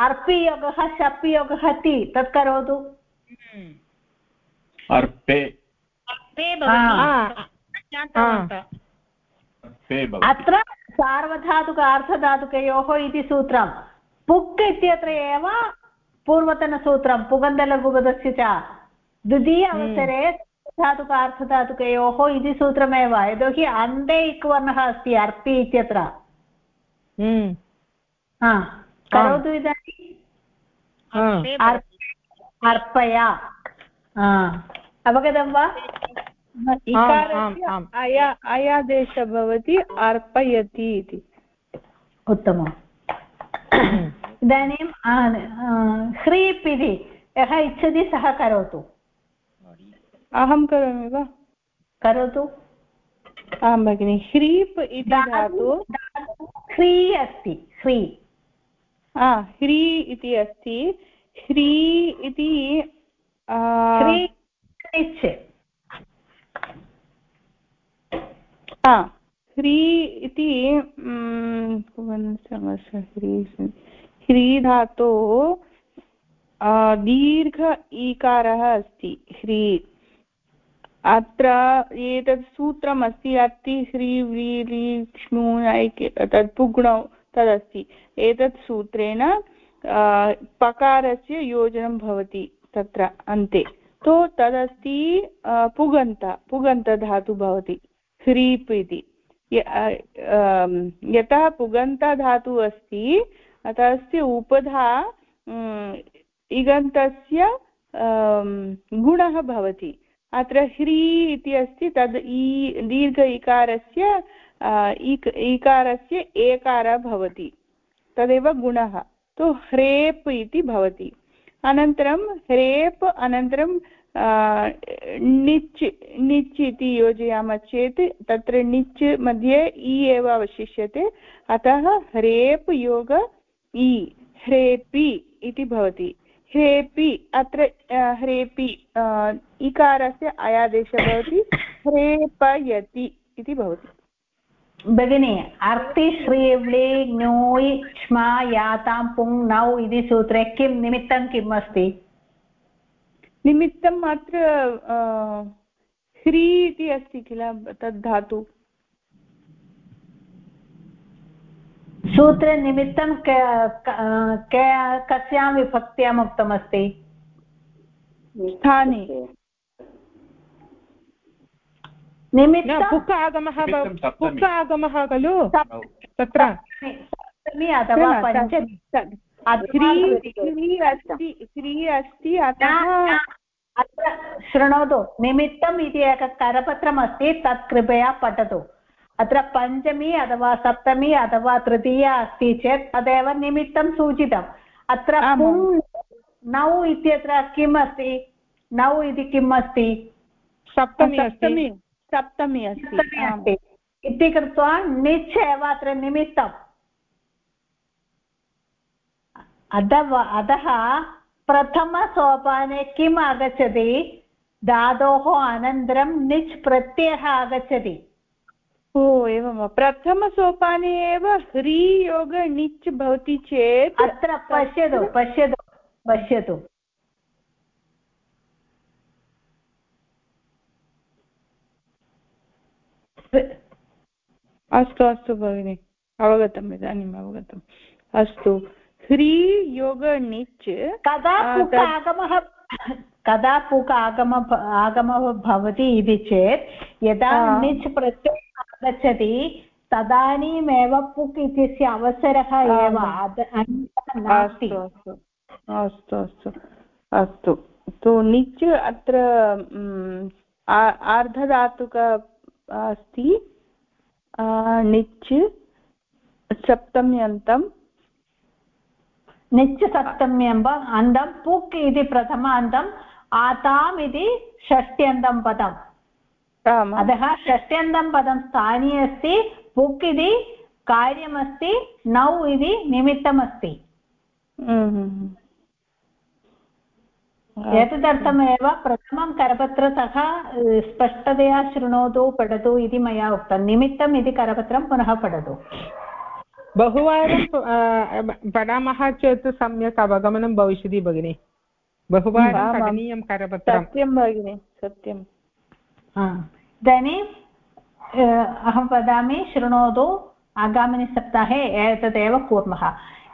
अर्पियोगः शप्योगः ति तत् करोतु। अर्पे। अत्र सार्वधातुक अर्थधातुकयोः इति सूत्रं पुक् इत्यत्र एव पूर्वतनसूत्रं पुगन्धलघुपदस्य च। द्वितीय अवसरे धातुक अर्थधातुकयोः इति सूत्रमेव। यतोहि अन्ते इक् वर्णः अस्ति अर्पि इत्यत्र। करोतु इदानीम् अर्पया अवगतं वा अया अयादेशः भवति अर्पयति इति उत्तमम् इदानीं ह्रीप् इति यः इच्छति सः करोतु अहं करोमि वा करोतु आं भगिनि ह्रीप् इति धातु ह्री अस्ति ह्री ह्री इति अस्ति। ह्री इति ह्री इति ह्री ह्री धातु दीर्घ ईकारः अस्ति ह्री। अत्र एतत् सूत्रमस्ति अति ह्री व्री री क्ष्मु तत् पुग्णौ। तदस्ति। एतत् सूत्रेण पकारस्य योजनं भवति तत्र अन्ते। तो तदस्ति पुगन्त, पुगन्तधातु भवति, ह्रीप् इति। यतः पुगन्तधातुः अस्ति तस्य उपधा इगन्तस्य गुणः भवति। अत्र ह्री इति अस्ति, तद् ई, दीर्घ इकारस्य इक् इकारस्य एकारः भवति। तदेव गुणः। तु ह्रेप् इति भवति। अनन्तरं ह्रेप्, अनन्तरं णिच् णिच् इति योजयामः चेत् तत्र णिच् मध्ये इ एव अवशिष्यते। अतः ह्रेप् योग इ ह्रेपि इति भवति। ह्रेपि, अत्र ह्रेपि इकारस्य अयादेशः भवति। ह्रेपयति इति भवति। भगिनि अर्ति श्रीव्लि ञोय् क्ष्मा यातां पुङ् नौ इति सूत्रे किं? निमित्तं किम् अस्ति? निमित्तम् अत्र ह्री इति अस्ति किल तद् धातु? सूत्रनिमित्तं कस्यां विभक्त्याम् उक्तमस्ति स्थाने। निमित्तं पुक आगमः पुक आगमः खलु? तत्र। सप्तमी अथवा पञ्चमी। अस्ति अतः अत्र शृणोतु। निमित्तम् इति एकं करपत्रमस्ति तत् कृपया पठतु। अत्र पञ्चमी अथवा सप्तमी अथवा तृतीया अस्ति चेत् तदेव निमित्तं सूचितम्। अत्र नौ इत्यत्र किम् अस्ति नौ इति किम् अस्ति सप्तमी। सप्तमी अस्ति इति कृत्वा निच् एव अत्र निमित्तम् अथवा अतः प्रथमसोपाने किम् आगच्छति? धातोः अनन्तरं निच् प्रत्ययः आगच्छति। ओ एवं प्रथमसोपाने एव ह्रीयोग णिच् भवति चेत् अत्र पश्यतु पश्यतु पश्यतु। अस्तु अस्तु भगिनि अवगतम् इदानीम् अवगतम् अस्तु ह्री योग णिच् कदा आगमः कदा पुक आगम आगमः भवति इति चेत् यदा णिच् प्रत्ययः आगच्छति तदानीमेव पुक् इत्यस्य अवसरः एव नास्ति। अस्तु अस्तु अस्तु अस्तु तु निच् अत्र आर्धधातुक अस्ति। निच् सप्तम्यन्तं। निच् सप्तम्यम्ब अन्तं पुक् इति प्रथम अन्तम् आताम् इति षष्ट्यन्तं पदम्। अतः षष्ट्यन्तं पदं स्थानी अस्ति पुक् इति कार्यमस्ति नौ इति निमित्तमस्ति। एतदर्थमेव प्रथमं करपत्रतः स्पष्टतया शृणोतु पठतु इति मया उक्तं। निमित्तम् इति करपत्रं पुनः पठतु। बहुवारं पठामः चेत् सम्यक् अवगमनं भविष्यति भगिनि। बहुवारं पठनीयं करपत्रं सत्यं भगिनि सत्यं। इदानीम् अहं वदामि शृणोतु। आगामिनि सप्ताहे एतदेव कुर्मः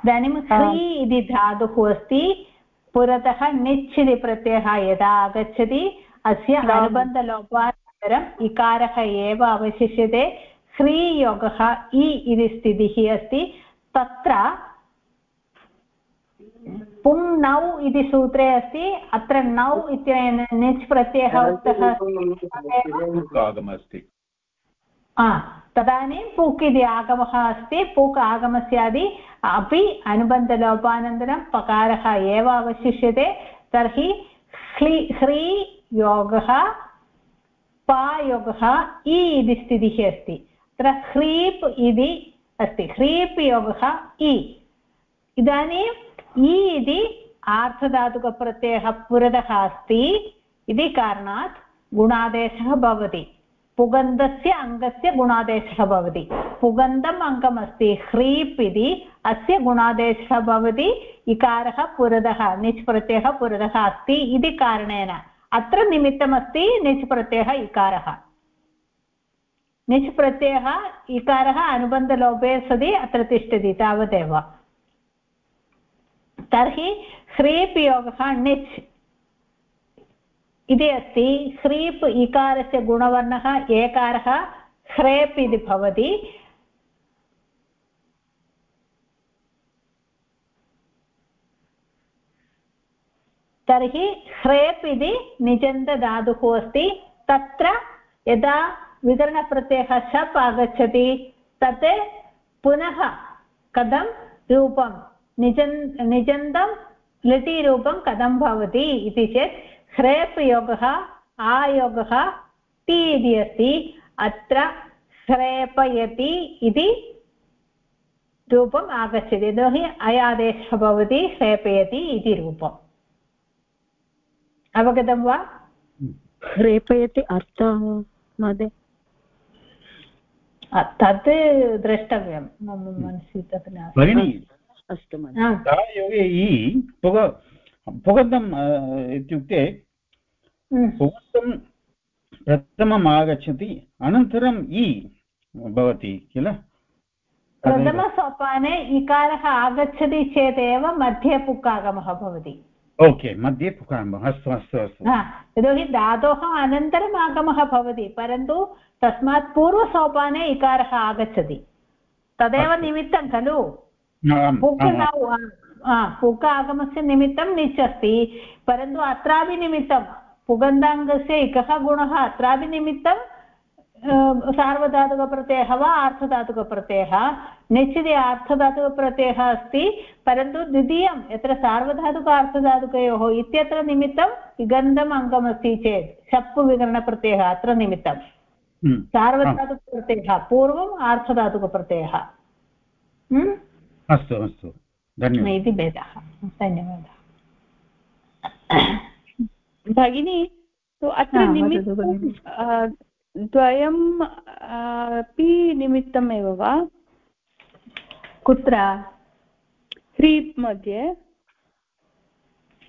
इदानीं ह्री इति धातुः अस्ति। पुरतः निच् इति प्रत्ययः यदा आगच्छति अस्य अनुबन्धलोपानन्तरम् इकारः एव अवशिष्यते। ह्रीयोगः इ इति स्थितिः अस्ति। तत्र पुङ् नौ इति सूत्रे अस्ति। अत्र नौ इत्यनेन निच् प्रत्ययः उक्तः तदानीं पुक् इति आगमः अस्ति पुक् आगमस्यादि अपि अनुबन्धलोपानन्तरं पकारः एव अवशिष्यते तर्हि ह्लि ह्री योगः पायोगः इ इति स्थितिः अस्ति तत्र ह्रीप् इति अस्ति ह्रीप् योगः इ इदानीम् इ इति आर्धधातुकप्रत्ययः पुरतः अस्ति इति कारणात् गुणादेशः भवति पुगन्धस्य अङ्गस्य गुणादेशः भवति। पुगन्धम् अङ्गमस्ति ह्रीप् इति, अस्य गुणादेशः भवति इकारः पुरतः निच् प्रत्ययः पुरतः अस्ति इति कारणेन। अत्र निमित्तमस्ति निच् प्रत्ययः इकारः। निच् प्रत्ययः इकारः अनुबन्धलोपे सति अत्र तिष्ठति तावदेव। तर्हि ह्रीप् योगः णिच् इति अस्ति ह्रीप् इकारस्य गुणवर्णः, एकारः ह्रेप् इति भवति। तर्हि ह्रेप् इति निजन्तधातुः अस्ति। तत्र यदा विकरणप्रत्ययः शप् आगच्छति, तत् पुनः कथं रूपं, निजन्, निजन्तं लिटिरूपं कथं भवति इति चेत् ह्रेप् योगः आयोगः ति इति अस्ति अत्र ह्रेपयति इति रूपम् आगच्छति। यतोहि अयादेशः भवति ह्रेपयति इति रूपम्। अवगतं वा? ह्रेपयति अर्थः महोदय? तत् द्रष्टव्यं। मम मनसि तत् नास्ति भगिनि अस्तु योगे इ पुग पुगन्तम् इत्युक्ते पुगन्तं प्रथमम् आगच्छति अनन्तरम् इ भवति किल प्रथमसोपाने इकारः आगच्छति चेदेव मध्ये पुक्कागमः भवति ओके मध्ये पुकागमः अस्तु अस्तु अस्तु यतोहि धातोः अनन्तरम् आगमः भवति परन्तु तस्मात् पूर्वसोपाने इकारः आगच्छति तदेव निमित्तं खलु पुक् पुक आगमस्य निमित्तं निच् अस्ति परन्तु अत्रापि निमित्तं पुगन्धाङ्गस्य इकः गुणः अत्रापि निमित्तं सार्वधातुकप्रत्ययः वा आर्थधातुकप्रत्ययः निश्चिते आर्थधातुकप्रत्ययः अस्ति परन्तु द्वितीयं यत्र सार्वधातुक अर्थधातुकयोः इत्यत्र निमित्तं विगन्धम् अङ्गमस्ति चेत् शप् विकरणप्रत्ययः अत्र निमित्तं। सार्वधातुकप्रत्ययः पूर्वम् आर्थधातुकप्रत्ययः। अस्तु अस्तु। धन्यवादः। इति भेदः। धन्यवादः। भगिनी तु अत्र निमित्तं द्वयम् अपि निमित्तमेव वा? कुत्र? ह्रीप् मध्ये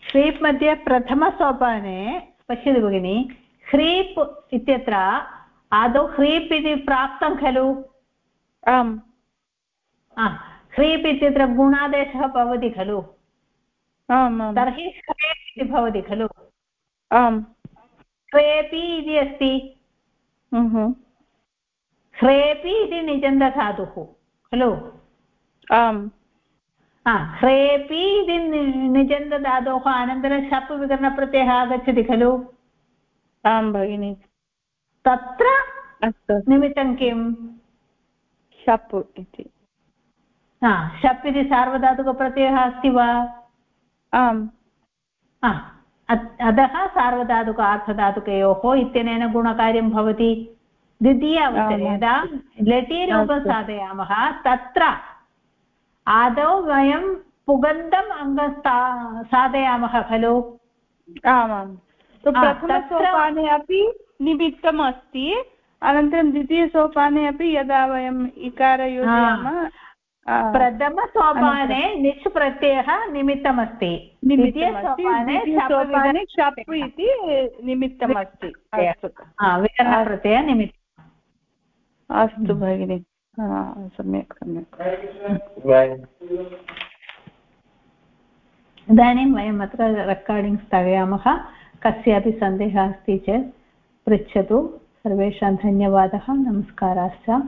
ह्रीप् मध्ये प्रथमसोपाने पश्यतु भगिनि ह्रीप् इत्यत्र आदौ ह्रीप् इति प्राप्तं खलु? आम्। ह्रीप् इत्यत्र गुणादेशः भवति खलु? तर्हि ह्रेप् इति भवति खलु? आम्। ह्रेपि इति अस्ति। ह्रेपि इति निजन्तधातुः खलु? आम्। ह्रेपि इति निजन्तधातोः अनन्तरं शप् विकरणप्रत्ययः आगच्छति खलु? आं भगिनि। तत्र निमित्तं किम्? शप् इति। शप् इति सार्वधातुकप्रत्ययः अस्ति वा? आम्। अतः सार्वधातुक अर्थधातुकयोः इत्यनेन गुणकार्यं भवति. द्वितीय अवसरे यदा लटीरूपं साधयामः तत्र आदौ वयं पुगन्तम् अङ्गं साधयामः खलु. आमाम्. प्रथमसोपाने अपि निमित्तम् अस्ति अनन्तरं द्वितीयसोपाने अपि यदा वयम् इकार योजयामः प्रथमसोपाने निच् प्रत्ययः निमित्तमस्ति। द्वितीयसोपाने शप् इति निमित्तमस्ति। विकरणप्रत्ययः निमित्तम्। अस्तु भगिनि। सम्यक् सम्यक्। इदानीं वयम् अत्र रेकार्डिङ्ग् स्थगयामः। कस्यापि सन्देहः अस्ति चेत् पृच्छतु। सर्वेषां धन्यवादः। नमस्काराश्च।